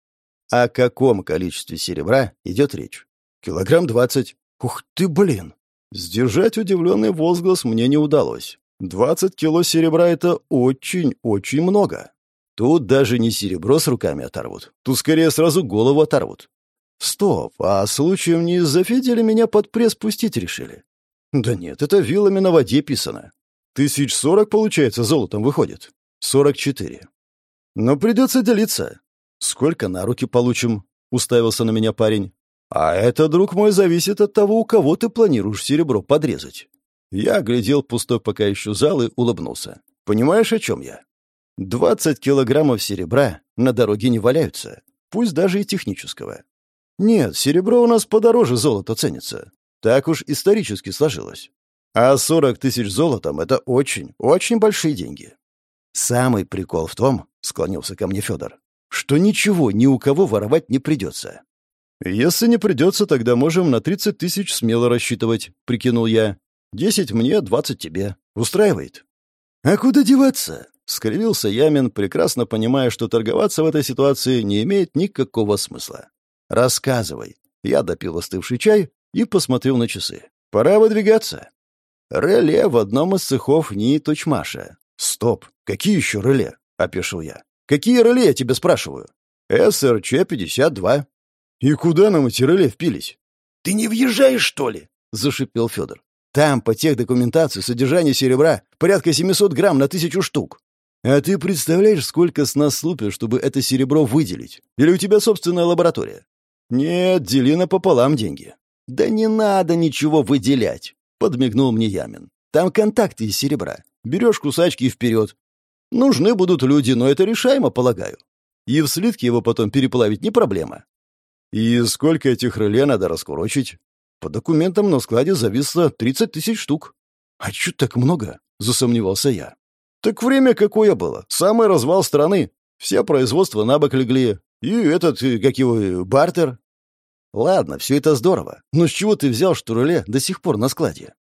О каком количестве серебра идет речь? Килограмм двадцать. Ух ты, блин! Сдержать удивленный возглас мне не удалось. Двадцать кило серебра — это очень-очень много. Тут даже не серебро с руками оторвут. Тут скорее сразу голову оторвут. Стоп, а случаем не из-за Федя меня под пресс пустить решили? Да нет, это вилами на воде писано. Тысяч сорок, получается, золотом выходит. Сорок четыре. Но придется делиться. Сколько на руки получим? Уставился на меня парень. А это, друг мой, зависит от того, у кого ты планируешь серебро подрезать. Я оглядел пустой пока еще зал и улыбнулся. «Понимаешь, о чем я? Двадцать килограммов серебра на дороге не валяются, пусть даже и технического. Нет, серебро у нас подороже золота ценится. Так уж исторически сложилось. А сорок тысяч золотом — это очень, очень большие деньги. Самый прикол в том, — склонился ко мне Федор, — что ничего ни у кого воровать не придется. «Если не придется, тогда можем на тридцать тысяч смело рассчитывать», — прикинул я. Десять мне, двадцать тебе. Устраивает?» «А куда деваться?» — скривился Ямин, прекрасно понимая, что торговаться в этой ситуации не имеет никакого смысла. «Рассказывай». Я допил остывший чай и посмотрел на часы. «Пора выдвигаться». «Реле в одном из цехов НИИ Точмаша». «Стоп! Какие еще реле?» — опешил я. «Какие реле, я тебя спрашиваю?» «СРЧ-52». «И куда нам эти реле впились?» «Ты не въезжаешь, что ли?» — зашипел Федор. Там, по тех документации, содержание серебра порядка 700 грамм на тысячу штук. А ты представляешь, сколько с нас лупят, чтобы это серебро выделить? Или у тебя собственная лаборатория? Нет, дели напополам деньги. Да не надо ничего выделять, подмигнул мне Ямин. Там контакты из серебра. Берешь кусачки и вперед. Нужны будут люди, но это решаемо, полагаю. И в слитке его потом переплавить не проблема. И сколько этих реле надо раскурочить? По документам на складе зависло 30 тысяч штук. А чё так много? Засомневался я. Так время какое было. Самый развал страны. Все производства на бок легли. И этот, как его, бартер. Ладно, все это здорово, но с чего ты взял, что реле до сих пор на складе?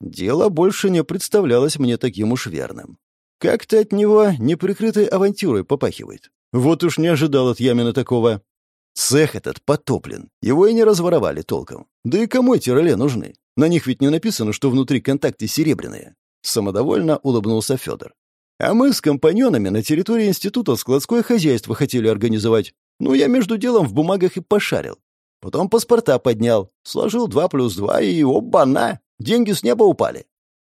Дело больше не представлялось мне таким уж верным. Как-то от него неприкрытой авантюрой попахивает. Вот уж не ожидал от Ямина такого. Цех этот потоплен, его и не разворовали толком. Да и кому эти реле нужны? На них ведь не написано, что внутри контакты серебряные. Самодовольно улыбнулся Федор. А мы с компаньонами на территории института складское хозяйство хотели организовать. Ну, я между делом в бумагах и пошарил. Потом паспорта поднял, сложил два плюс два и оба-на! Деньги с неба упали.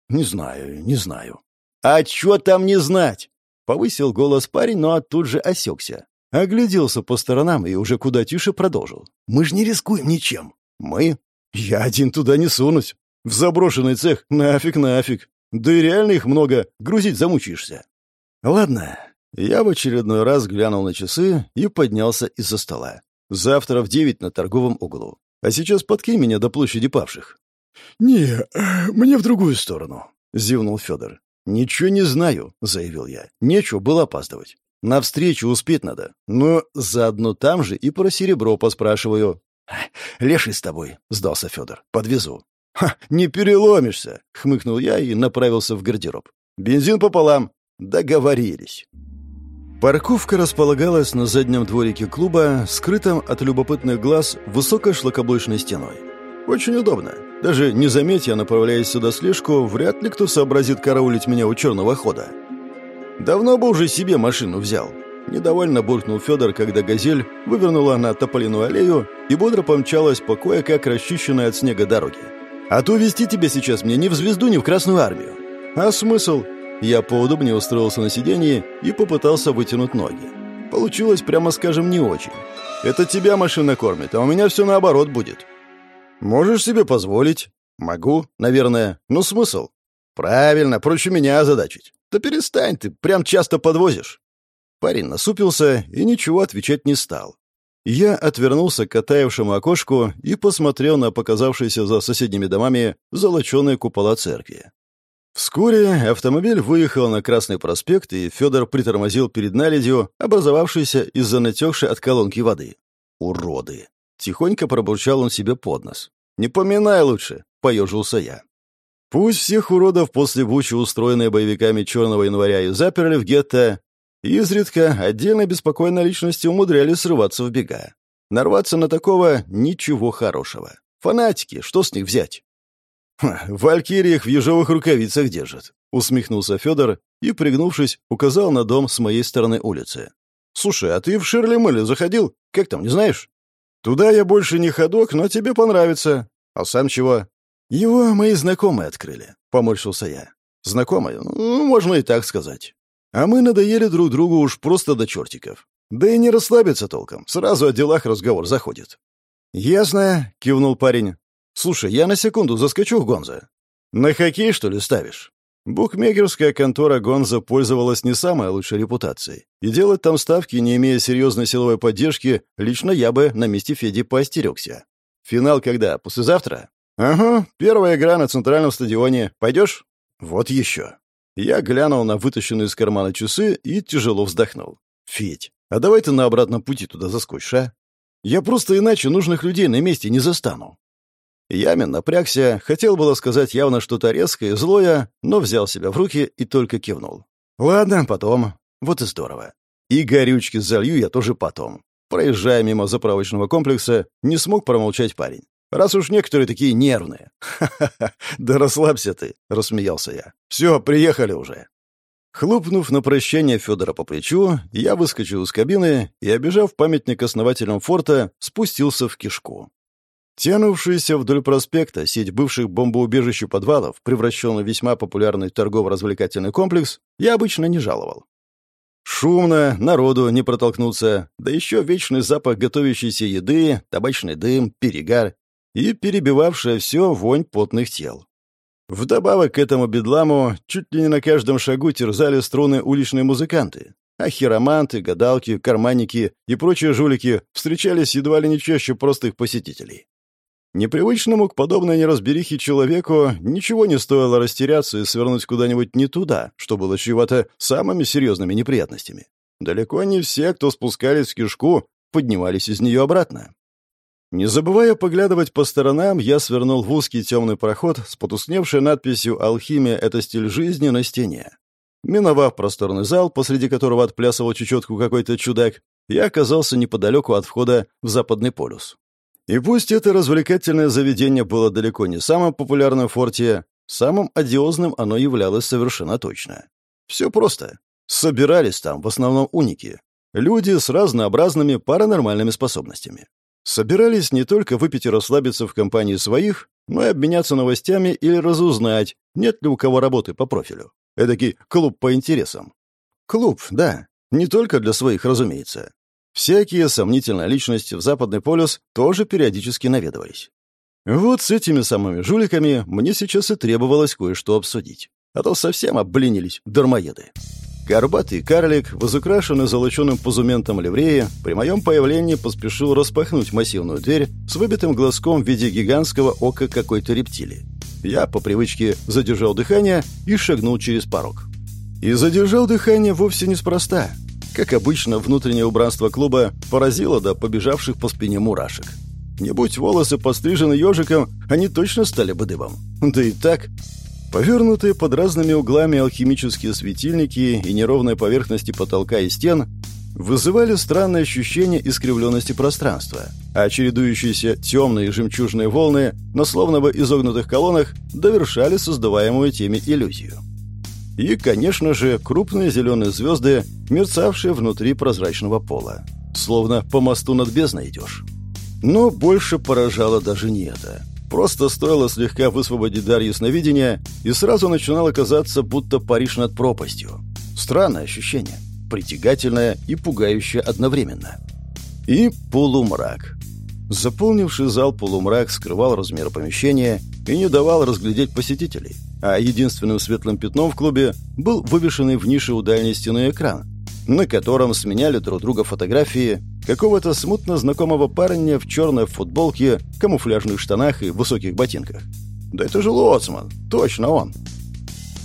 Не знаю, не знаю. А чё там не знать? Повысил голос парень, но тут же осекся. Огляделся по сторонам и уже куда тише продолжил. Мы же не рискуем ничем. Мы? Я один туда не сунусь. В заброшенный цех нафиг, нафиг. Да и реально их много, грузить замучишься. Ладно. Я в очередной раз глянул на часы и поднялся из-за стола. Завтра в девять на торговом углу. А сейчас подкинь меня до площади павших. «Не, мне в другую сторону», — зевнул Федор. «Ничего не знаю», — заявил я. «Нечего было опаздывать. На встречу успеть надо. Но заодно там же и про серебро поспрашиваю». «Леший с тобой», — сдался Федор. «Подвезу». «Ха, не переломишься», — хмыкнул я и направился в гардероб. «Бензин пополам». Договорились. Парковка располагалась на заднем дворике клуба, скрытом от любопытных глаз высокой шлакоблочной стеной. Очень удобно. Даже не заметь я, направляясь сюда слежку, вряд ли кто сообразит караулить меня у черного хода. Давно бы уже себе машину взял. Недовольно буркнул Федор, когда «Газель» вывернула на Тополиную аллею и бодро помчалась по кое-как расчищенной от снега дороге. «А то везти тебя сейчас мне ни в звезду, ни в Красную армию». «А смысл?» Я поудобнее устроился на сиденье и попытался вытянуть ноги. Получилось, прямо скажем, не очень. «Это тебя машина кормит, а у меня все наоборот будет». «Можешь себе позволить?» «Могу, наверное. Но смысл?» «Правильно, проще меня озадачить». «Да перестань ты, прям часто подвозишь». Парень насупился и ничего отвечать не стал. Я отвернулся к катаевшему окошку и посмотрел на показавшиеся за соседними домами золоченые купола церкви. Вскоре автомобиль выехал на Красный проспект, и Федор притормозил перед наледью, образовавшейся из-за натекшей от колонки воды. «Уроды!» Тихонько пробурчал он себе под нос. «Не поминай лучше», — поежился я. Пусть всех уродов после бучи, устроенной боевиками «Черного января», и заперли в гетто, изредка отдельно беспокойно личности умудрялись срываться в бега. Нарваться на такого — ничего хорошего. Фанатики, что с них взять? «Валькирия их в ежовых рукавицах держит», — усмехнулся Федор и, пригнувшись, указал на дом с моей стороны улицы. «Слушай, а ты в Шерли-Мэлли заходил? Как там, не знаешь?» Туда я больше не ходок, но тебе понравится. А сам чего? Его мои знакомые открыли, поморщился я. Знакомые? Ну, можно и так сказать. А мы надоели друг другу уж просто до чертиков. Да и не расслабиться толком. Сразу о делах разговор заходит. «Ясно», — кивнул парень. «Слушай, я на секунду заскочу в Гонза. На хоккей, что ли, ставишь?» Букмекерская контора Гонза пользовалась не самой лучшей репутацией, и делать там ставки, не имея серьезной силовой поддержки, лично я бы на месте Феди поостерегся. Финал когда? Послезавтра? Ага, первая игра на центральном стадионе. Пойдешь? Вот еще. Я глянул на вытащенные из кармана часы и тяжело вздохнул. Федь, а давай ты на обратном пути туда заскочишь, а? Я просто иначе нужных людей на месте не застану. Ямин напрягся, хотел было сказать явно что-то резкое и злое, но взял себя в руки и только кивнул. «Ладно, потом. Вот и здорово. И горючки залью я тоже потом». Проезжая мимо заправочного комплекса, не смог промолчать парень. «Раз уж некоторые такие нервные». «Ха-ха-ха, да расслабься ты», — рассмеялся я. «Все, приехали уже». Хлопнув на прощание Федора по плечу, я выскочил из кабины и, обижав памятник основателям форта, спустился в кишку. Тянувшаяся вдоль проспекта сеть бывших бомбоубежищ и подвалов, превращенный в весьма популярный торгово-развлекательный комплекс, я обычно не жаловал. Шумно, народу не протолкнуться, да еще вечный запах готовящейся еды, табачный дым, перегар и перебивавшая все вонь потных тел. Вдобавок к этому бедламу чуть ли не на каждом шагу терзали струны уличные музыканты, а хироманты, гадалки, карманники и прочие жулики встречались едва ли не чаще простых посетителей. Непривычному к подобной неразберихе человеку ничего не стоило растеряться и свернуть куда-нибудь не туда, что было чревато самыми серьезными неприятностями. Далеко не все, кто спускались в кишку, поднимались из нее обратно. Не забывая поглядывать по сторонам, я свернул в узкий темный проход с потускневшей надписью «Алхимия — это стиль жизни» на стене. Миновав просторный зал, посреди которого отплясывал чечетку какой-то чудак, я оказался неподалеку от входа в Западный полюс. И пусть это развлекательное заведение было далеко не самым популярным в форте, самым одиозным оно являлось совершенно точно. Все просто. Собирались там в основном уники. Люди с разнообразными паранормальными способностями. Собирались не только выпить и расслабиться в компании своих, но и обменяться новостями или разузнать, нет ли у кого работы по профилю. Эдакий клуб по интересам. Клуб, да. Не только для своих, разумеется. Всякие сомнительные личности в Западный полюс тоже периодически наведывались. Вот с этими самыми жуликами мне сейчас и требовалось кое-что обсудить. А то совсем обленились дармоеды. Горбатый карлик, возукрашенный золоченым позументом ливреи, при моем появлении поспешил распахнуть массивную дверь с выбитым глазком в виде гигантского ока какой-то рептилии. Я, по привычке, задержал дыхание и шагнул через порог. И задержал дыхание вовсе неспроста. Как обычно, внутреннее убранство клуба поразило до побежавших по спине мурашек. Не будь волосы пострижены ежиком, они точно стали бы дыбом. Да и так, Повернутые под разными углами алхимические светильники и неровные поверхности потолка и стен вызывали странное ощущение искривленности пространства, а чередующиеся темные жемчужные волны на словно бы изогнутых колоннах довершали создаваемую теми иллюзию. И, конечно же, крупные зеленые звезды, мерцавшие внутри прозрачного пола. Словно по мосту над бездной идешь. Но больше поражало даже не это. Просто стоило слегка высвободить дар ясновидения, и сразу начинало казаться, будто Париж над пропастью. Странное ощущение, притягательное и пугающее одновременно. И полумрак. Заполнивший зал полумрак скрывал размер помещения и не давал разглядеть посетителей. А единственным светлым пятном в клубе был вывешенный в нише у дальней стены экран, на котором сменяли друг друга фотографии какого-то смутно знакомого парня в черной футболке, камуфляжных штанах и высоких ботинках. Да это же Лоцман, точно он.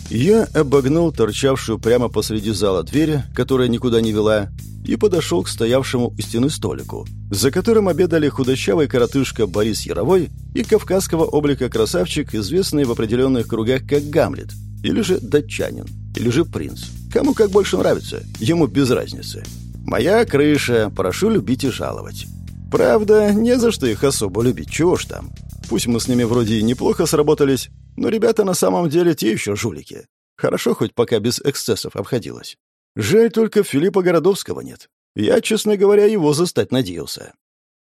Я обогнул торчавшую прямо посреди зала дверь, которая никуда не вела, и подошел к стоявшему у стены столику, за которым обедали худощавый коротышка Борис Яровой и кавказского облика красавчик, известный в определенных кругах как Гамлет, или же датчанин, или же принц. Кому как больше нравится, ему без разницы. Моя крыша, прошу любить и жаловать. Правда, не за что их особо любить, чего ж там. Пусть мы с ними вроде и неплохо сработались, но ребята на самом деле те еще жулики. Хорошо хоть пока без эксцессов обходилось. Жаль только Филиппа Городовского нет. Я, честно говоря, его застать надеялся.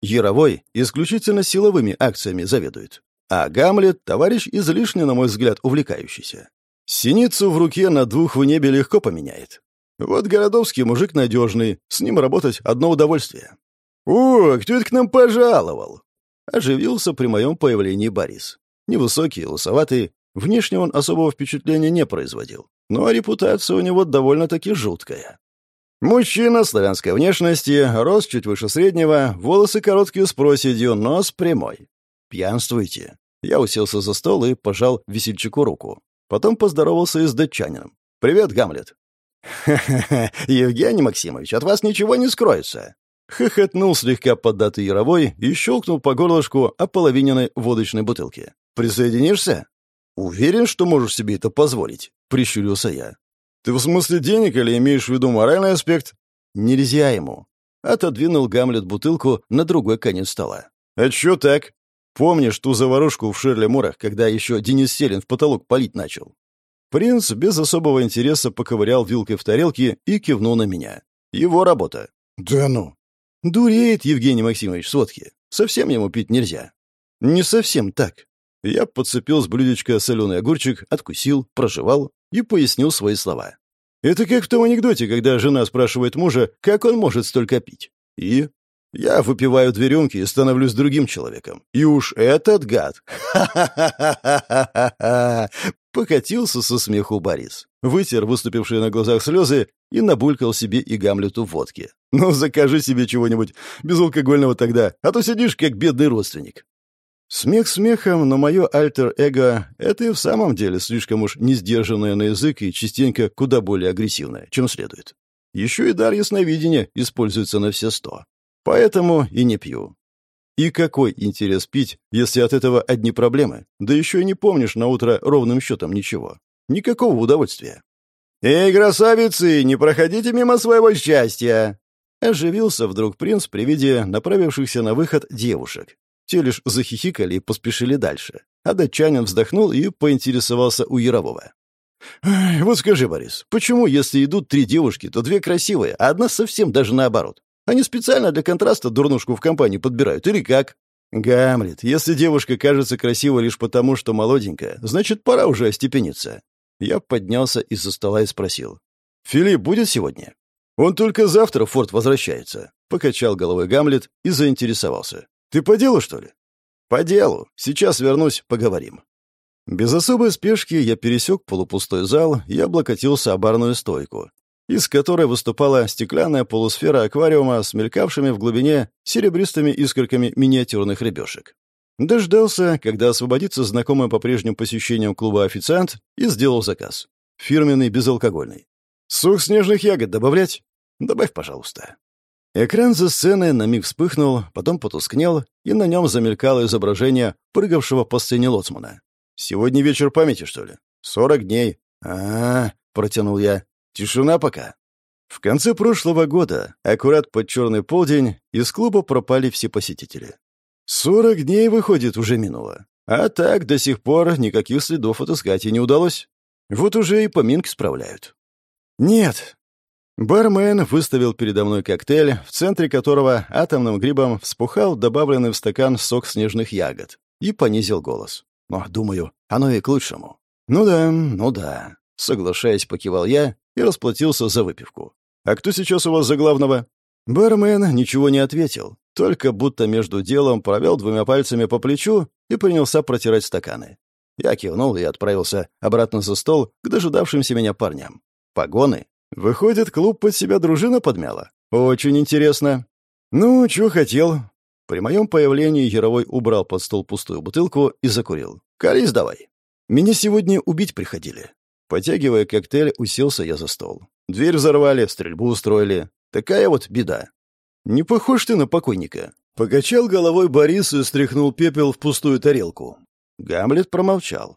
Яровой исключительно силовыми акциями заведует. А Гамлет — товарищ излишне, на мой взгляд, увлекающийся. Синицу в руке на двух в небе легко поменяет. Вот Городовский мужик надежный, с ним работать одно удовольствие. «О, кто это к нам пожаловал?» Оживился при моем появлении Борис. Невысокий, лысоватый, внешне он особого впечатления не производил, но репутация у него довольно-таки жуткая. Мужчина славянской внешности, рост чуть выше среднего, волосы короткие с проседью, нос прямой. «Пьянствуйте». Я уселся за стол и пожал весельчаку руку. Потом поздоровался и с датчанином. «Привет, Гамлет». «Ха-ха-ха, Евгений Максимович, от вас ничего не скроется!» Хохотнул слегка поддатый Яровой и щелкнул по горлышку ополовиненной водочной бутылки. «Присоединишься?» «Уверен, что можешь себе это позволить», — прищурился я. «Ты в смысле денег или имеешь в виду моральный аспект?» «Нельзя ему». Отодвинул Гамлет бутылку на другой конец стола. «А чё так?» «Помнишь ту заварушку в Шерли Мурах, когда еще Денис Селин в потолок палить начал? Принц без особого интереса поковырял вилкой в тарелке и кивнул на меня. Его работа. Да ну. Дуреет Евгений Максимович Сводки. Совсем ему пить нельзя. Не совсем так. Я подцепил с блюдечка соленый огурчик, откусил, прожевал и пояснил свои слова. Это как в том анекдоте, когда жена спрашивает мужа, как он может столько пить. И я выпиваю две рюмки и становлюсь другим человеком. И уж этот гад. Ха-ха-ха-ха-ха! Покатился со смеху Борис. Вытер выступившие на глазах слезы и набулькал себе и Гамлету водки. «Ну, закажи себе чего-нибудь безалкогольного тогда, а то сидишь как бедный родственник». Смех смехом, но мое альтер-эго — это и в самом деле слишком уж несдержанное на язык и частенько куда более агрессивное, чем следует. Еще и дар ясновидения используется на все сто. Поэтому и не пью. И какой интерес пить, если от этого одни проблемы? Да еще и не помнишь на утро ровным счетом ничего. Никакого удовольствия. «Эй, красавицы, не проходите мимо своего счастья!» Оживился вдруг принц при виде направившихся на выход девушек. Те лишь захихикали и поспешили дальше. А датчанин вздохнул и поинтересовался у Ярового. «Вот скажи, Борис, почему, если идут три девушки, то две красивые, а одна совсем даже наоборот? Они специально для контраста дурнушку в компанию подбирают, или как?» «Гамлет, если девушка кажется красивой лишь потому, что молоденькая, значит, пора уже остепениться». Я поднялся из-за стола и спросил. «Филипп будет сегодня?» «Он только завтра в форт возвращается», — покачал головой Гамлет и заинтересовался. «Ты по делу, что ли?» «По делу. Сейчас вернусь, поговорим». Без особой спешки я пересек полупустой зал и облокотился о барную стойку, из которой выступала стеклянная полусфера аквариума с мелькавшими в глубине серебристыми искорками миниатюрных рыбешек. Дождался, когда освободится знакомый по прежним посещениям клуба официант, и сделал заказ. Фирменный, безалкогольный. «Сух снежных ягод добавлять?» «Добавь, пожалуйста». Экран за сценой на миг вспыхнул, потом потускнел, и на нем замелькало изображение прыгавшего по сцене лоцмана. «Сегодня вечер памяти, что ли? Сорок дней». А, -а, -а протянул я. «Тишина пока». В конце прошлого года, аккурат под черный полдень, из клуба пропали все посетители. Сорок дней, выходит, уже минуло. А так до сих пор никаких следов отыскать и не удалось. Вот уже и поминки справляют. Нет, Бармен выставил передо мной коктейль, в центре которого атомным грибом вспухал добавленный в стакан сок снежных ягод, и понизил голос. Но, думаю, оно и к лучшему. Ну да, ну да. Соглашаясь, покивал я и расплатился за выпивку. А кто сейчас у вас за главного? Бармен ничего не ответил, только будто между делом провел двумя пальцами по плечу и принялся протирать стаканы. Я кивнул и отправился обратно за стол к дожидавшимся меня парням. Погоны Выходит, клуб под себя дружина подмяла? Очень интересно. Ну, чего хотел. При моем появлении Яровой убрал под стол пустую бутылку и закурил. «Колись давай». Меня сегодня убить приходили. Потягивая коктейль, уселся я за стол. Дверь взорвали, стрельбу устроили. Такая вот беда. Не похож ты на покойника. Покачал головой Борис и стряхнул пепел в пустую тарелку. Гамлет промолчал.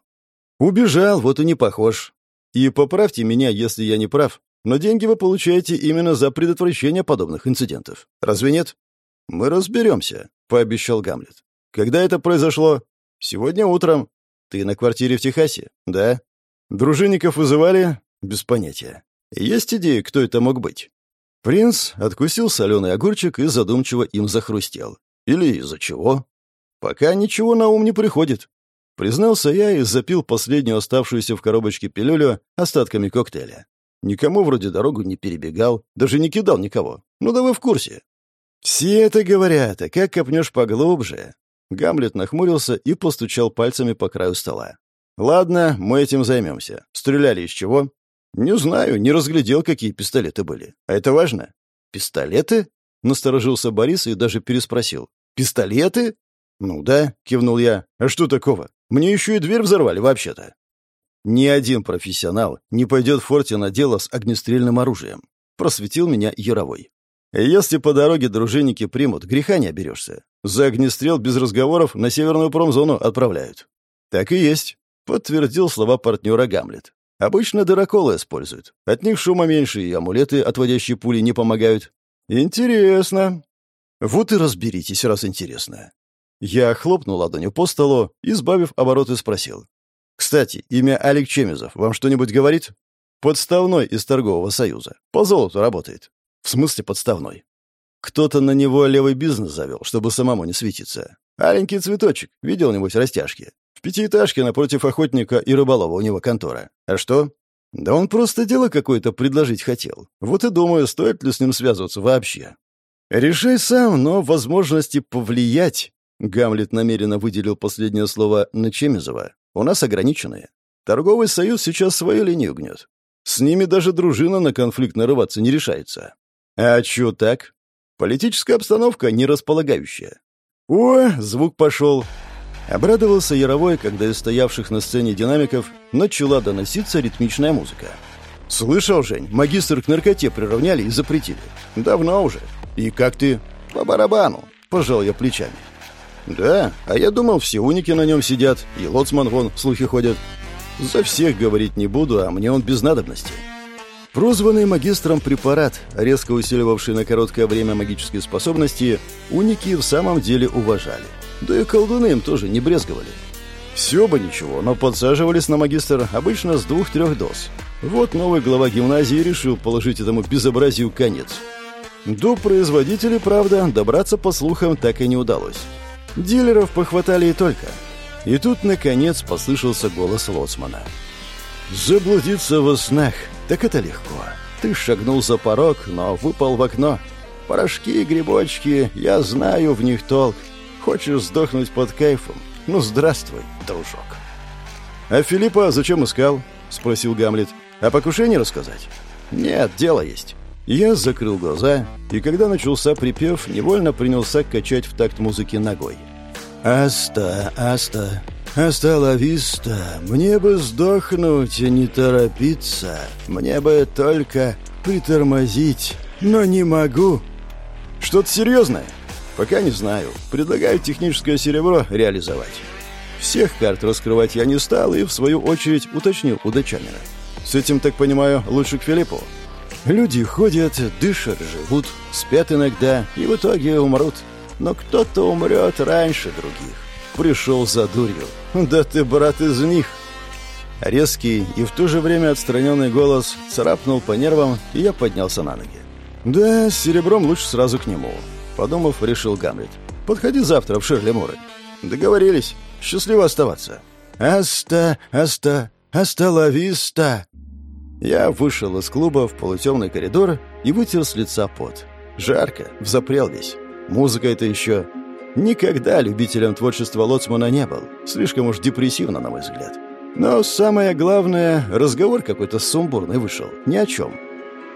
Убежал, вот и не похож. И поправьте меня, если я не прав, но деньги вы получаете именно за предотвращение подобных инцидентов. Разве нет? Мы разберемся, пообещал Гамлет. Когда это произошло? Сегодня утром. Ты на квартире в Техасе? Да. Дружинников вызывали? Без понятия. Есть идеи, кто это мог быть? Принц откусил соленый огурчик и задумчиво им захрустел. Или из-за чего? Пока ничего на ум не приходит. Признался я и запил последнюю оставшуюся в коробочке пилюлю остатками коктейля. Никому вроде дорогу не перебегал, даже не кидал никого. Ну да вы в курсе. Все это говорят, а как копнешь поглубже? Гамлет нахмурился и постучал пальцами по краю стола. Ладно, мы этим займемся. Стреляли из чего? Не знаю, не разглядел, какие пистолеты были. А это важно? Пистолеты? Насторожился Борис и даже переспросил. Пистолеты? Ну да, кивнул я. А что такого? Мне еще и дверь взорвали вообще-то. Ни один профессионал не пойдет в форте на дело с огнестрельным оружием. Просветил меня Яровой. Если по дороге дружинники примут, греха не оберешься. За огнестрел без разговоров на северную промзону отправляют. Так и есть, подтвердил слова партнера Гамлет. Обычно дыроколы используют. От них шума меньше, и амулеты, отводящие пули, не помогают. Интересно. Вот и разберитесь, раз интересно. Я хлопнул ладонью по столу, избавив обороты, спросил. Кстати, имя Алик Чемизов вам что-нибудь говорит? Подставной из торгового союза. По золоту работает. В смысле подставной? Кто-то на него левый бизнес завел, чтобы самому не светиться. Аленький цветочек. Видел, небось, растяжки. Пятиэтажке напротив охотника и рыболова у него контора. А что? Да он просто дело какое-то предложить хотел. Вот и думаю, стоит ли с ним связываться вообще. Решай сам, но возможности повлиять... Гамлет намеренно выделил последнее слово на Чемизова у нас ограниченные. Торговый союз сейчас свою линию гнет. С ними даже дружина на конфликт нарываться не решается. А чё так? Политическая обстановка не располагающая. О, звук пошел. Обрадовался Яровой, когда из стоявших на сцене динамиков начала доноситься ритмичная музыка. «Слышал, Жень, магистр к наркоте приравняли и запретили. Давно уже. И как ты?» «По барабану», — пожал я плечами. «Да, а я думал, все уники на нем сидят, и лоцман вон, слухи ходят. За всех говорить не буду, а мне он без надобности». Прозванный магистром препарат, резко усиливавший на короткое время магические способности, уники в самом деле уважали. Да и колдуны им тоже не брезговали. Все бы ничего, но подсаживались на магистр обычно с двух-трех доз. Вот новый глава гимназии решил положить этому безобразию конец. До производителей, правда, добраться по слухам так и не удалось. Дилеров похватали и только. И тут, наконец, послышался голос Лоцмана. «Заблудиться во снах, так это легко. Ты шагнул за порог, но выпал в окно. Порошки и грибочки, я знаю в них толк. Хочешь сдохнуть под кайфом? Ну, здравствуй, дружок». «А Филиппа зачем искал?» — спросил Гамлет. «О покушении рассказать?» «Нет, дело есть». Я закрыл глаза, и когда начался припев, невольно принялся качать в такт музыки ногой. «Аста, аста, аста лависта, мне бы сдохнуть, а не торопиться, мне бы только притормозить, но не могу». «Что-то серьезное?» «Пока не знаю. Предлагаю техническое серебро реализовать». Всех карт раскрывать я не стал и, в свою очередь, уточнил у датчанина. «С этим, так понимаю, лучше к Филиппу?» Люди ходят, дышат, живут, спят иногда и в итоге умрут. Но кто-то умрет раньше других. Пришел за дурью. Да ты, брат, из них. Резкий и в то же время отстраненный голос царапнул по нервам, и я поднялся на ноги. «Да, с серебром лучше сразу к нему», — подумав, решил Гамлет. «Подходи завтра в Шерли Муры». «Договорились. Счастливо оставаться». «Аста, аста, аста лависта», я вышел из клуба в полутемный коридор и вытер с лица пот. Жарко, взапрел весь. Музыка это еще... Никогда любителем творчества Лоцмана не был. Слишком уж депрессивно, на мой взгляд. Но самое главное, разговор какой-то сумбурный вышел. Ни о чем.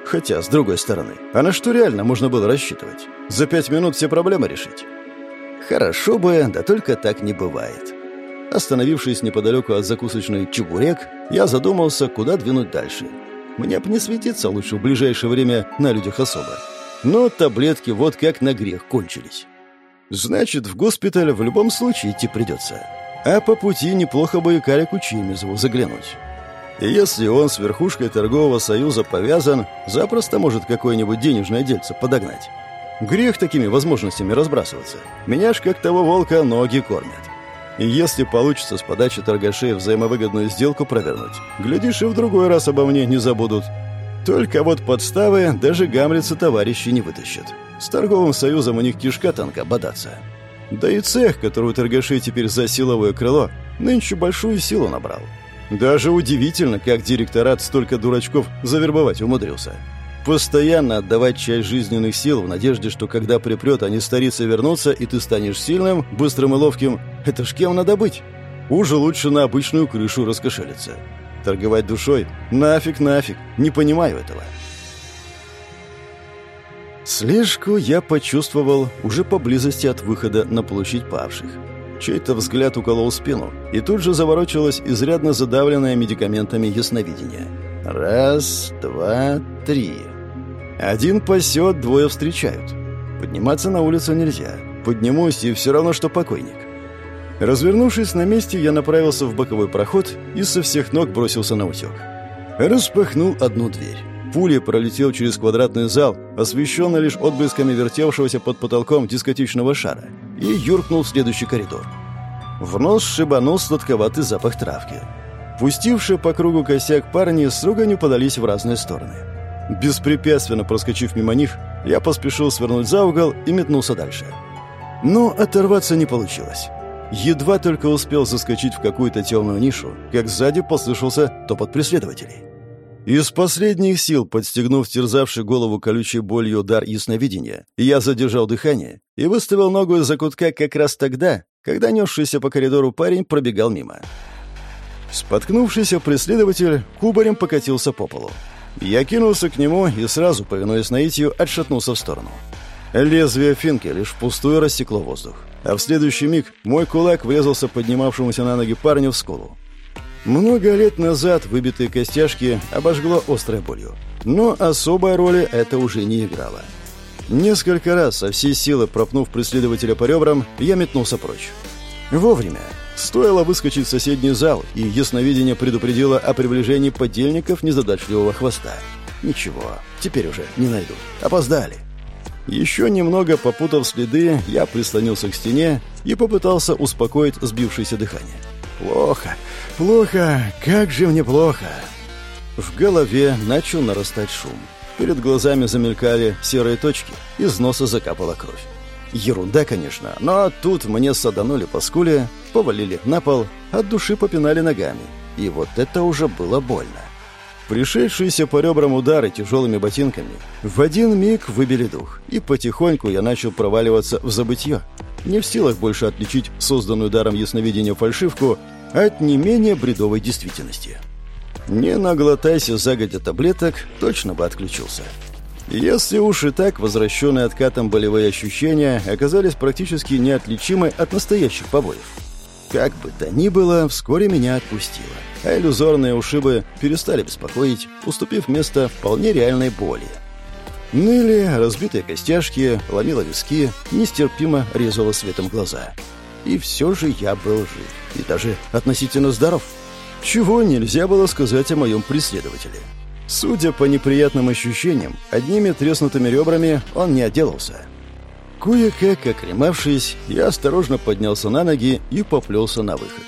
Хотя, с другой стороны, а на что реально можно было рассчитывать? За пять минут все проблемы решить? Хорошо бы, да только так не бывает. Остановившись неподалеку от закусочной «Чебурек», я задумался, куда двинуть дальше. Мне б не светиться лучше в ближайшее время на людях особо. Но таблетки вот как на грех кончились. Значит, в госпиталь в любом случае идти придется. А по пути неплохо бы и Калику Чимизову заглянуть. И если он с верхушкой торгового союза повязан, запросто может какое-нибудь денежное дельце подогнать. Грех такими возможностями разбрасываться. Меня ж как того волка ноги кормят. И если получится с подачи торгашей взаимовыгодную сделку провернуть, глядишь, и в другой раз обо мне не забудут. Только вот подставы даже гамлицы товарищи не вытащат. С торговым союзом у них кишка танка бодаться. Да и цех, который у торгашей теперь за силовое крыло, нынче большую силу набрал. Даже удивительно, как директорат столько дурачков завербовать умудрился. Постоянно отдавать часть жизненных сил в надежде, что когда припрет, они старицы вернутся, и ты станешь сильным, быстрым и ловким. Это ж кем надо быть? Уже лучше на обычную крышу раскошелиться. Торговать душой? Нафиг, нафиг. Не понимаю этого. Слежку я почувствовал уже поблизости от выхода на площадь павших. Чей-то взгляд уколол спину, и тут же заворочилось изрядно задавленное медикаментами ясновидение. Раз, два, три. Один пасет, двое встречают. Подниматься на улицу нельзя. Поднимусь, и все равно, что покойник. Развернувшись на месте, я направился в боковой проход и со всех ног бросился на утек. Распахнул одну дверь. Пуля пролетел через квадратный зал, освещенный лишь отблесками вертевшегося под потолком дискотечного шара, и юркнул в следующий коридор. В нос шибанул сладковатый запах травки. Пустившие по кругу косяк парни с руганью подались в разные стороны. Беспрепятственно проскочив мимо них, я поспешил свернуть за угол и метнулся дальше. Но оторваться не получилось. Едва только успел заскочить в какую-то темную нишу, как сзади послышался топот преследователей. Из последних сил, подстегнув терзавший голову колючей болью удар ясновидения, я задержал дыхание и выставил ногу из-за кутка как раз тогда, когда несшийся по коридору парень пробегал мимо. Споткнувшийся преследователь кубарем покатился по полу. Я кинулся к нему и сразу, повинуясь наитию, отшатнулся в сторону. Лезвие финки лишь впустую рассекло воздух. А в следующий миг мой кулак врезался поднимавшемуся на ноги парню в скулу. Много лет назад выбитые костяшки обожгло острой болью. Но особой роли это уже не играло. Несколько раз со всей силы пропнув преследователя по ребрам, я метнулся прочь. Вовремя. Стоило выскочить в соседний зал, и ясновидение предупредило о приближении подельников незадачливого хвоста. Ничего, теперь уже не найду. Опоздали. Еще немного попутав следы, я прислонился к стене и попытался успокоить сбившееся дыхание. Плохо, плохо, как же мне плохо. В голове начал нарастать шум. Перед глазами замелькали серые точки, из носа закапала кровь. Ерунда, конечно, но тут мне саданули по скуле, повалили на пол, от души попинали ногами. И вот это уже было больно. Пришедшиеся по ребрам удары тяжелыми ботинками в один миг выбили дух, и потихоньку я начал проваливаться в забытье. Не в силах больше отличить созданную даром ясновидения фальшивку от не менее бредовой действительности. Не наглотайся загодя таблеток, точно бы отключился. Если уж и так возвращенные откатом болевые ощущения оказались практически неотличимы от настоящих побоев. Как бы то ни было, вскоре меня отпустило, а иллюзорные ушибы перестали беспокоить, уступив место вполне реальной боли. Ныли разбитые костяшки, ломило виски, нестерпимо резало светом глаза. И все же я был жив, и даже относительно здоров. Чего нельзя было сказать о моем преследователе. Судя по неприятным ощущениям, одними треснутыми ребрами он не отделался. Кое-как окремавшись, я осторожно поднялся на ноги и поплелся на выход.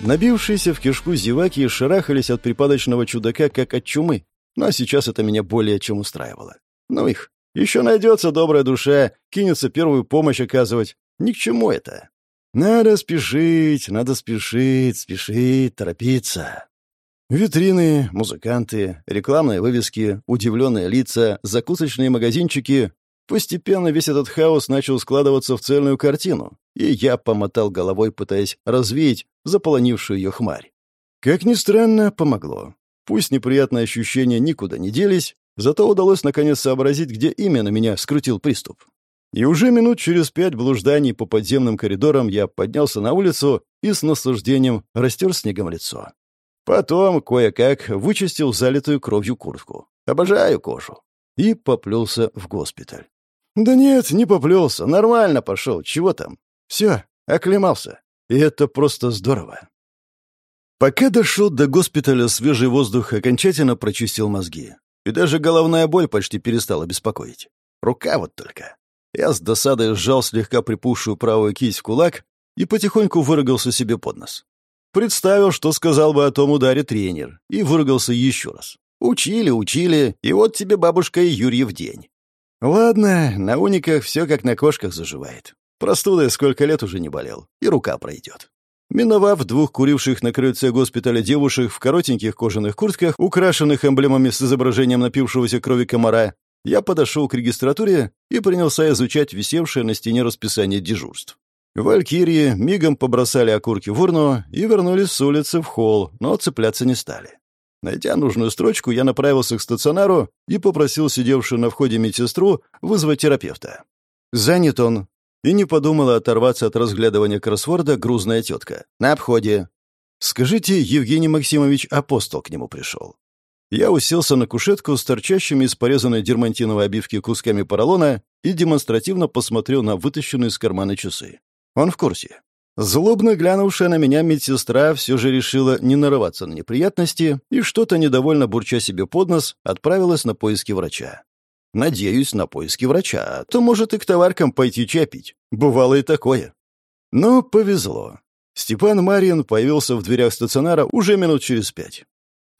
Набившиеся в кишку зеваки шарахались от припадочного чудака, как от чумы, но сейчас это меня более чем устраивало. Ну их, еще найдется добрая душа, кинется первую помощь оказывать. Ни к чему это. Надо спешить, надо спешить, спешить, торопиться. Витрины, музыканты, рекламные вывески, удивленные лица, закусочные магазинчики. Постепенно весь этот хаос начал складываться в цельную картину, и я помотал головой, пытаясь развеять заполонившую ее хмарь. Как ни странно, помогло. Пусть неприятные ощущения никуда не делись, зато удалось наконец сообразить, где именно меня скрутил приступ. И уже минут через пять блужданий по подземным коридорам я поднялся на улицу и с наслаждением растер снегом лицо. Потом кое-как вычистил залитую кровью куртку. Обожаю кожу. И поплелся в госпиталь. Да нет, не поплелся, нормально пошел, чего там. Все, оклемался. И это просто здорово. Пока дошел до госпиталя, свежий воздух окончательно прочистил мозги. И даже головная боль почти перестала беспокоить. Рука вот только. Я с досадой сжал слегка припухшую правую кисть в кулак и потихоньку выругался себе под нос. Представил, что сказал бы о том ударе тренер, и выругался еще раз. Учили, учили, и вот тебе бабушка и Юрьев день. Ладно, на униках все как на кошках заживает. Простудой сколько лет уже не болел, и рука пройдет. Миновав двух куривших на крыльце госпиталя девушек в коротеньких кожаных куртках, украшенных эмблемами с изображением напившегося крови комара, я подошел к регистратуре и принялся изучать висевшее на стене расписание дежурств. Валькирии мигом побросали окурки в урну и вернулись с улицы в холл, но цепляться не стали. Найдя нужную строчку, я направился к стационару и попросил сидевшую на входе медсестру вызвать терапевта. «Занят он». И не подумала оторваться от разглядывания кроссворда грузная тетка. «На обходе». «Скажите, Евгений Максимович Апостол к нему пришел». Я уселся на кушетку с торчащими из порезанной дермантиновой обивки кусками поролона и демонстративно посмотрел на вытащенные из кармана часы. Он в курсе. Злобно глянувшая на меня медсестра все же решила не нарываться на неприятности и что-то недовольно бурча себе под нос отправилась на поиски врача. Надеюсь, на поиски врача, а то может и к товаркам пойти чай пить. Бывало и такое. Но повезло. Степан Марин появился в дверях стационара уже минут через пять.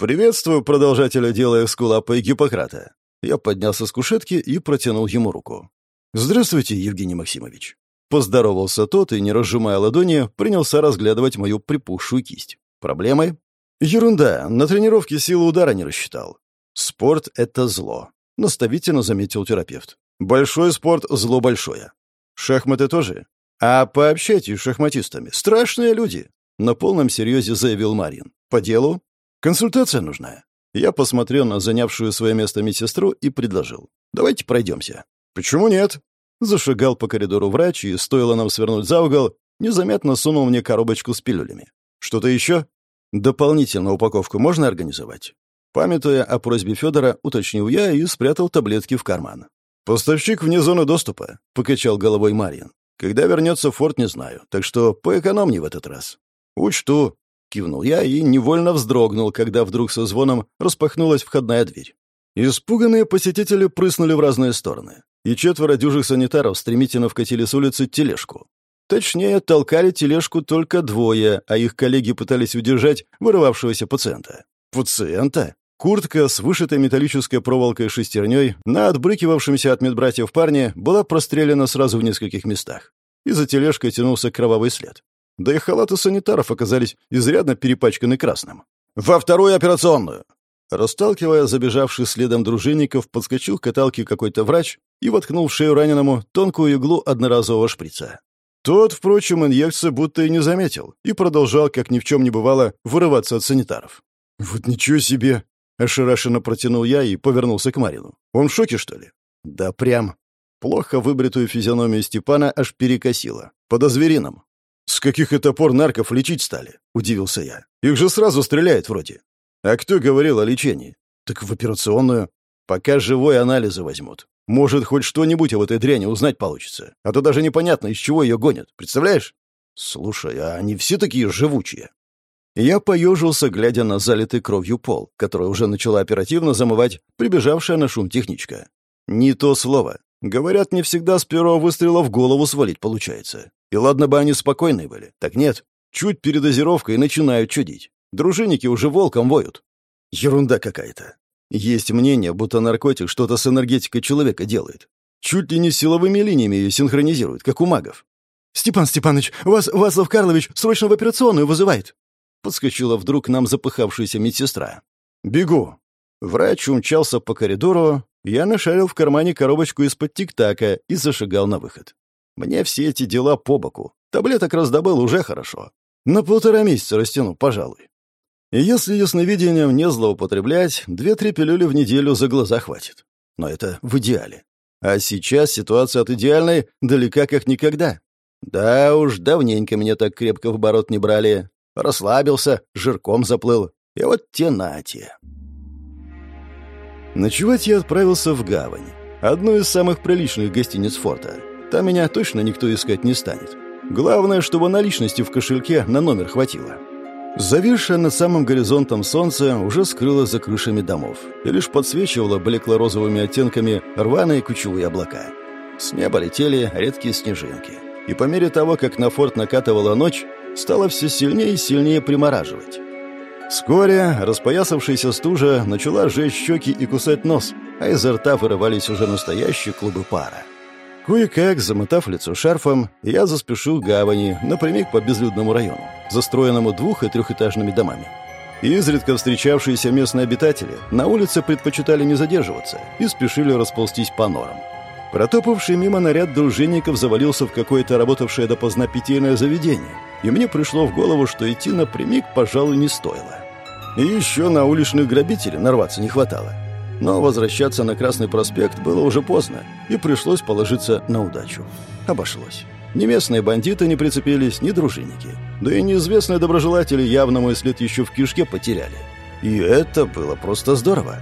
«Приветствую продолжателя дела эскулапа Гиппократа». Я поднялся с кушетки и протянул ему руку. «Здравствуйте, Евгений Максимович». Поздоровался тот и, не разжимая ладони, принялся разглядывать мою припухшую кисть. «Проблемы?» «Ерунда. На тренировке силы удара не рассчитал». «Спорт — это зло», — наставительно заметил терапевт. «Большой спорт — зло большое. Шахматы тоже. А пообщайтесь с шахматистами. Страшные люди», — на полном серьезе заявил Марин. «По делу?» «Консультация нужна». Я посмотрел на занявшую свое место медсестру и предложил. «Давайте пройдемся». «Почему нет?» Зашагал по коридору врач, и, стоило нам свернуть за угол, незаметно сунул мне коробочку с пилюлями. «Что-то еще?» «Дополнительную упаковку можно организовать?» Памятуя о просьбе Федора, уточнил я и спрятал таблетки в карман. «Поставщик вне зоны доступа», — покачал головой Марин. «Когда вернется в форт, не знаю, так что поэкономнее в этот раз». «Учту», — кивнул я и невольно вздрогнул, когда вдруг со звоном распахнулась входная дверь. Испуганные посетители прыснули в разные стороны, и четверо дюжих санитаров стремительно вкатили с улицы тележку. Точнее, толкали тележку только двое, а их коллеги пытались удержать вырывавшегося пациента. Пациента? Куртка с вышитой металлической проволокой шестерней на отбрыкивавшемся от медбратьев парне была прострелена сразу в нескольких местах. И за тележкой тянулся кровавый след. Да и халаты санитаров оказались изрядно перепачканы красным. «Во вторую операционную!» Расталкивая забежавших следом дружинников, подскочил к каталке какой-то врач и воткнул в шею раненому тонкую иглу одноразового шприца. Тот, впрочем, инъекцию будто и не заметил и продолжал, как ни в чем не бывало, вырываться от санитаров. «Вот ничего себе!» — ошарашенно протянул я и повернулся к Марину. «Он в шоке, что ли?» «Да прям». Плохо выбритую физиономию Степана аж перекосило. Подозверином. «С каких это пор нарков лечить стали?» — удивился я. «Их же сразу стреляют вроде». «А кто говорил о лечении?» «Так в операционную. Пока живой анализы возьмут. Может, хоть что-нибудь об этой дряни узнать получится. А то даже непонятно, из чего ее гонят. Представляешь?» «Слушай, а они все такие живучие?» Я поежился, глядя на залитый кровью пол, который уже начала оперативно замывать прибежавшая на шум техничка. «Не то слово. Говорят, не всегда с первого выстрела в голову свалить получается. И ладно бы они спокойные были. Так нет. Чуть передозировка и начинают чудить. Дружинники уже волком воют. Ерунда какая-то. Есть мнение, будто наркотик что-то с энергетикой человека делает. Чуть ли не силовыми линиями ее синхронизирует, как у магов. «Степан Степанович, вас Васлав Карлович срочно в операционную вызывает!» Подскочила вдруг нам запыхавшаяся медсестра. «Бегу!» Врач умчался по коридору, я нашарил в кармане коробочку из-под тик-така и зашагал на выход. Мне все эти дела по боку. Таблеток раздобыл уже хорошо. На полтора месяца растяну, пожалуй. И если ясновидением не злоупотреблять, две-три пилюли в неделю за глаза хватит. Но это в идеале. А сейчас ситуация от идеальной далека как никогда. Да уж, давненько меня так крепко в оборот не брали. Расслабился, жирком заплыл. И вот те нате. Ночевать я отправился в гавань. Одну из самых приличных гостиниц форта. Там меня точно никто искать не станет. Главное, чтобы наличности в кошельке на номер хватило. Зависшее над самым горизонтом солнце уже скрылось за крышами домов и лишь подсвечивало блекло-розовыми оттенками рваные кучевые облака. С неба летели редкие снежинки. И по мере того, как на форт накатывала ночь, стало все сильнее и сильнее примораживать. Вскоре распоясавшаяся стужа начала жечь щеки и кусать нос, а изо рта вырывались уже настоящие клубы пара. Кое-как, замотав лицо шарфом, я заспешил к гавани, напрямик по безлюдному району, застроенному двух- и трехэтажными домами. Изредка встречавшиеся местные обитатели на улице предпочитали не задерживаться и спешили расползтись по норам. Протопавший мимо наряд дружинников завалился в какое-то работавшее допоздна питейное заведение, и мне пришло в голову, что идти напрямик, пожалуй, не стоило. И еще на уличных грабителей нарваться не хватало. Но возвращаться на Красный проспект было уже поздно, и пришлось положиться на удачу. Обошлось. Ни местные бандиты не прицепились, ни дружинники. Да и неизвестные доброжелатели явно мой след еще в кишке потеряли. И это было просто здорово.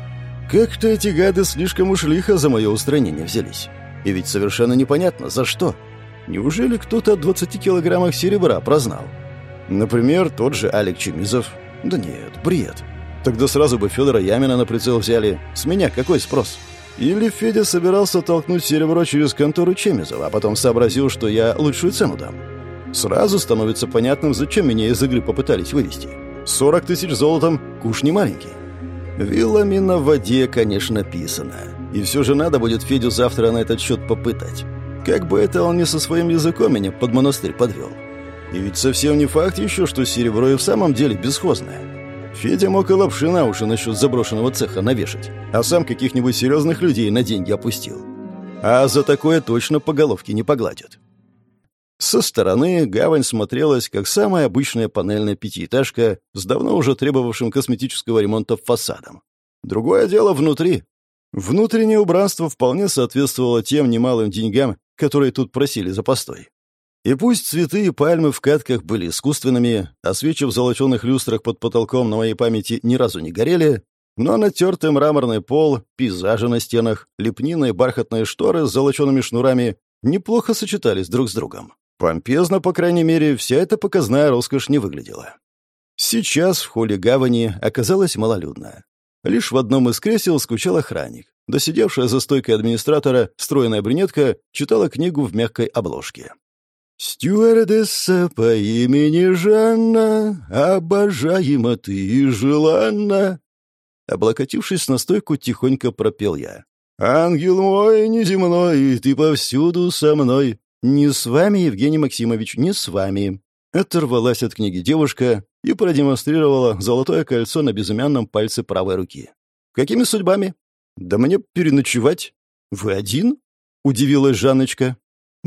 Как-то эти гады слишком уж лихо за мое устранение взялись. И ведь совершенно непонятно, за что. Неужели кто-то о 20 килограммах серебра прознал? Например, тот же Алик Чемизов. Да нет, бред. Тогда сразу бы Федора Ямина на прицел взяли. С меня какой спрос? Или Федя собирался толкнуть серебро через контору Чемизова, а потом сообразил, что я лучшую цену дам. Сразу становится понятным, зачем меня из игры попытались вывести. 40 тысяч золотом — куш не маленький. Вилами на воде, конечно, писано. И все же надо будет Федю завтра на этот счет попытать. Как бы это он не со своим языком меня под монастырь подвел. И ведь совсем не факт еще, что серебро и в самом деле бесхозное. Федя мог и лапши на уши насчет заброшенного цеха навешать, а сам каких-нибудь серьезных людей на деньги опустил. А за такое точно по головке не погладят. Со стороны гавань смотрелась как самая обычная панельная пятиэтажка с давно уже требовавшим косметического ремонта фасадом. Другое дело внутри. Внутреннее убранство вполне соответствовало тем немалым деньгам, которые тут просили за постой. И пусть цветы и пальмы в катках были искусственными, а свечи в золоченых люстрах под потолком на моей памяти ни разу не горели, Но натертый мраморный пол, пейзажи на стенах, лепнины и бархатные шторы с золочеными шнурами неплохо сочетались друг с другом. Помпезно, по крайней мере, вся эта показная роскошь не выглядела. Сейчас в холле гавани оказалось малолюдно. Лишь в одном из кресел скучал охранник. Досидевшая за стойкой администратора стройная брюнетка читала книгу в мягкой обложке. «Стюардесса по имени Жанна, обожаема ты и желанна!» Облокотившись на стойку, тихонько пропел я. «Ангел мой неземной, ты повсюду со мной!» «Не с вами, Евгений Максимович, не с вами!» Оторвалась от книги девушка и продемонстрировала золотое кольцо на безымянном пальце правой руки. «Какими судьбами?» «Да мне переночевать». «Вы один?» — удивилась Жанночка.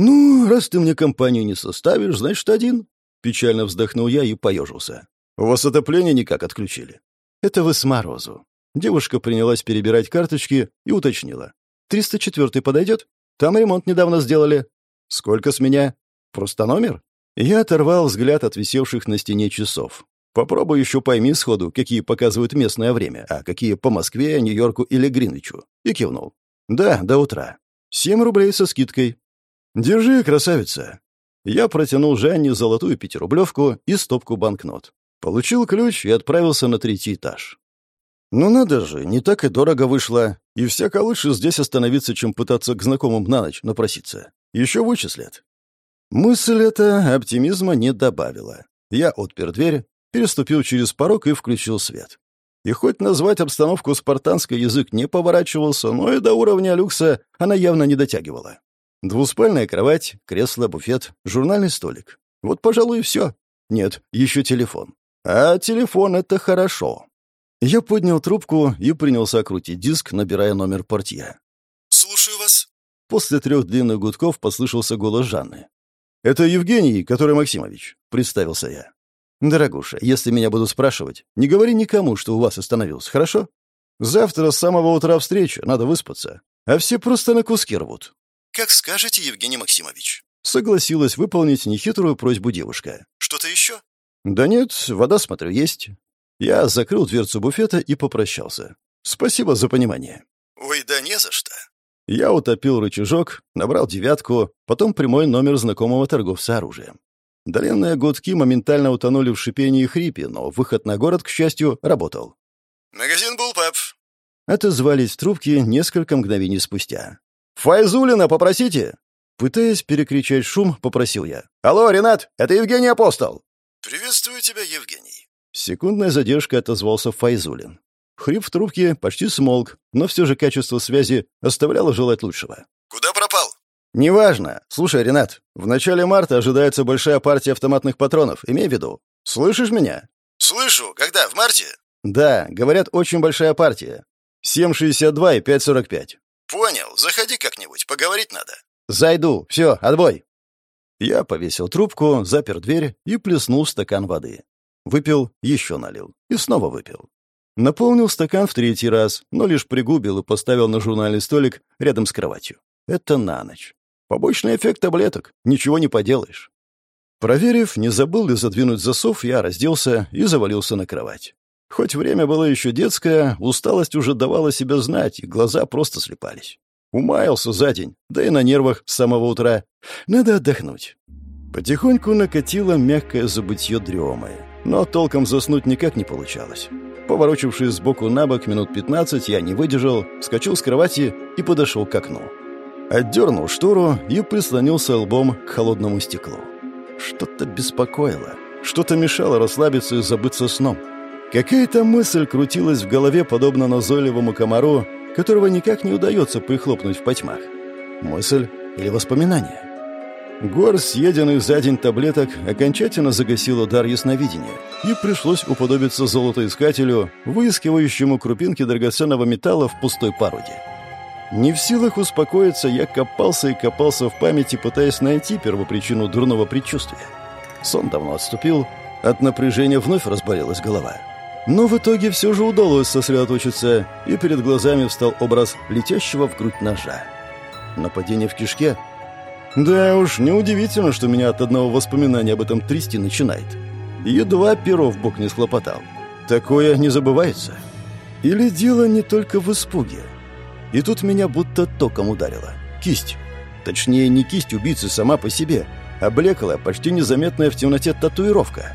«Ну, раз ты мне компанию не составишь, значит, один». Печально вздохнул я и поежился. «У вас отопление никак отключили?» «Это вы с морозу». Девушка принялась перебирать карточки и уточнила. «Триста четвертый подойдет? Там ремонт недавно сделали». «Сколько с меня?» «Просто номер?» Я оторвал взгляд от висевших на стене часов. Попробуй еще пойми сходу, какие показывают местное время, а какие по Москве, Нью-Йорку или Гринвичу. И кивнул. Да, до утра. Семь рублей со скидкой. Держи, красавица. Я протянул Жанне золотую пятирублевку и стопку банкнот. Получил ключ и отправился на третий этаж. Ну надо же, не так и дорого вышло. И всяко лучше здесь остановиться, чем пытаться к знакомым на ночь напроситься. Еще вычислят. Мысль эта оптимизма не добавила. Я отпер дверь, переступил через порог и включил свет. И хоть назвать обстановку спартанской язык не поворачивался, но и до уровня люкса она явно не дотягивала. Двуспальная кровать, кресло, буфет, журнальный столик. Вот, пожалуй, и все. Нет, еще телефон. А телефон — это хорошо. Я поднял трубку и принялся крутить диск, набирая номер портье. «Слушаю вас». После трех длинных гудков послышался голос Жанны. «Это Евгений, который Максимович», — представился я. «Дорогуша, если меня будут спрашивать, не говори никому, что у вас остановился, хорошо? Завтра с самого утра встреча, надо выспаться, а все просто на куски рвут». «Как скажете, Евгений Максимович». Согласилась выполнить нехитрую просьбу девушка. «Что-то еще?» «Да нет, вода, смотрю, есть». Я закрыл дверцу буфета и попрощался. «Спасибо за понимание». «Ой, да не за что». Я утопил рычажок, набрал девятку, потом прямой номер знакомого торговца оружием. Доленные гудки моментально утонули в шипении и хрипе, но выход на город, к счастью, работал. «Магазин был, пап». Отозвались трубки несколько мгновений спустя. «Файзулина попросите!» Пытаясь перекричать шум, попросил я. «Алло, Ренат, это Евгений Апостол!» «Приветствую тебя, Евгений». Секундная задержка отозвался Файзулин. Хрип в трубке почти смолк, но все же качество связи оставляло желать лучшего. «Куда пропал?» «Неважно. Слушай, Ренат, в начале марта ожидается большая партия автоматных патронов. Имей в виду. Слышишь меня?» «Слышу. Когда? В марте?» «Да, говорят, очень большая партия. 7,62 и 5,45». «Понял. Заходи как-нибудь. Поговорить надо». «Зайду. Все, отбой». Я повесил трубку, запер дверь и плеснул стакан воды. Выпил, еще налил. И снова выпил. Наполнил стакан в третий раз, но лишь пригубил и поставил на журнальный столик рядом с кроватью. Это на ночь. Побочный эффект таблеток. Ничего не поделаешь. Проверив, не забыл ли задвинуть засов, я разделся и завалился на кровать. Хоть время было еще детское, усталость уже давала себя знать, и глаза просто слепались. Умаялся за день, да и на нервах с самого утра. Надо отдохнуть. Потихоньку накатило мягкое забытье дремы, но толком заснуть никак не получалось. Поворочившись сбоку на бок минут пятнадцать, я не выдержал, вскочил с кровати и подошел к окну. Отдернул штору и прислонился лбом к холодному стеклу. Что-то беспокоило, что-то мешало расслабиться и забыться сном. Какая-то мысль крутилась в голове, подобно назойливому комару, которого никак не удается прихлопнуть в потьмах. Мысль или воспоминание? Горсть съеденных за день таблеток окончательно загасила дар ясновидения, и пришлось уподобиться золотоискателю, выискивающему крупинки драгоценного металла в пустой породе. Не в силах успокоиться, я копался и копался в памяти, пытаясь найти первопричину дурного предчувствия. Сон давно отступил, от напряжения вновь разболелась голова. Но в итоге все же удалось сосредоточиться, и перед глазами встал образ летящего в грудь ножа. Нападение в кишке — да уж, неудивительно, что меня от одного воспоминания об этом трясти начинает. Едва перо в бок не схлопотал. Такое не забывается. Или дело не только в испуге? И тут меня будто током ударило. Кисть. Точнее, не кисть убийцы сама по себе, а блеклая, почти незаметная в темноте татуировка.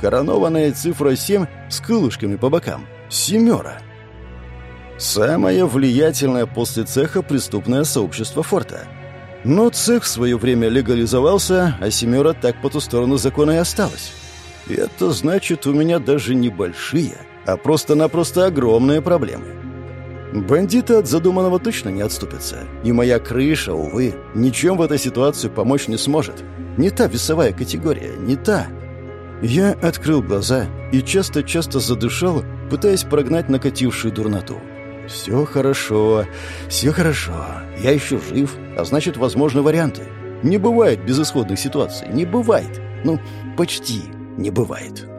Коронованная цифра 7 с крылышками по бокам. Семера. Самое влиятельное после цеха преступное сообщество форта. Но цех в свое время легализовался, а семера так по ту сторону закона и осталась. И это значит, у меня даже небольшие, а просто-напросто огромные проблемы. Бандиты от задуманного точно не отступятся. И моя крыша, увы, ничем в этой ситуации помочь не сможет. Не та весовая категория, не та. Я открыл глаза и часто-часто задышал, пытаясь прогнать накатившую дурноту. «Все хорошо, все хорошо. Я еще жив, а значит, возможны варианты. Не бывает безысходных ситуаций, не бывает. Ну, почти не бывает».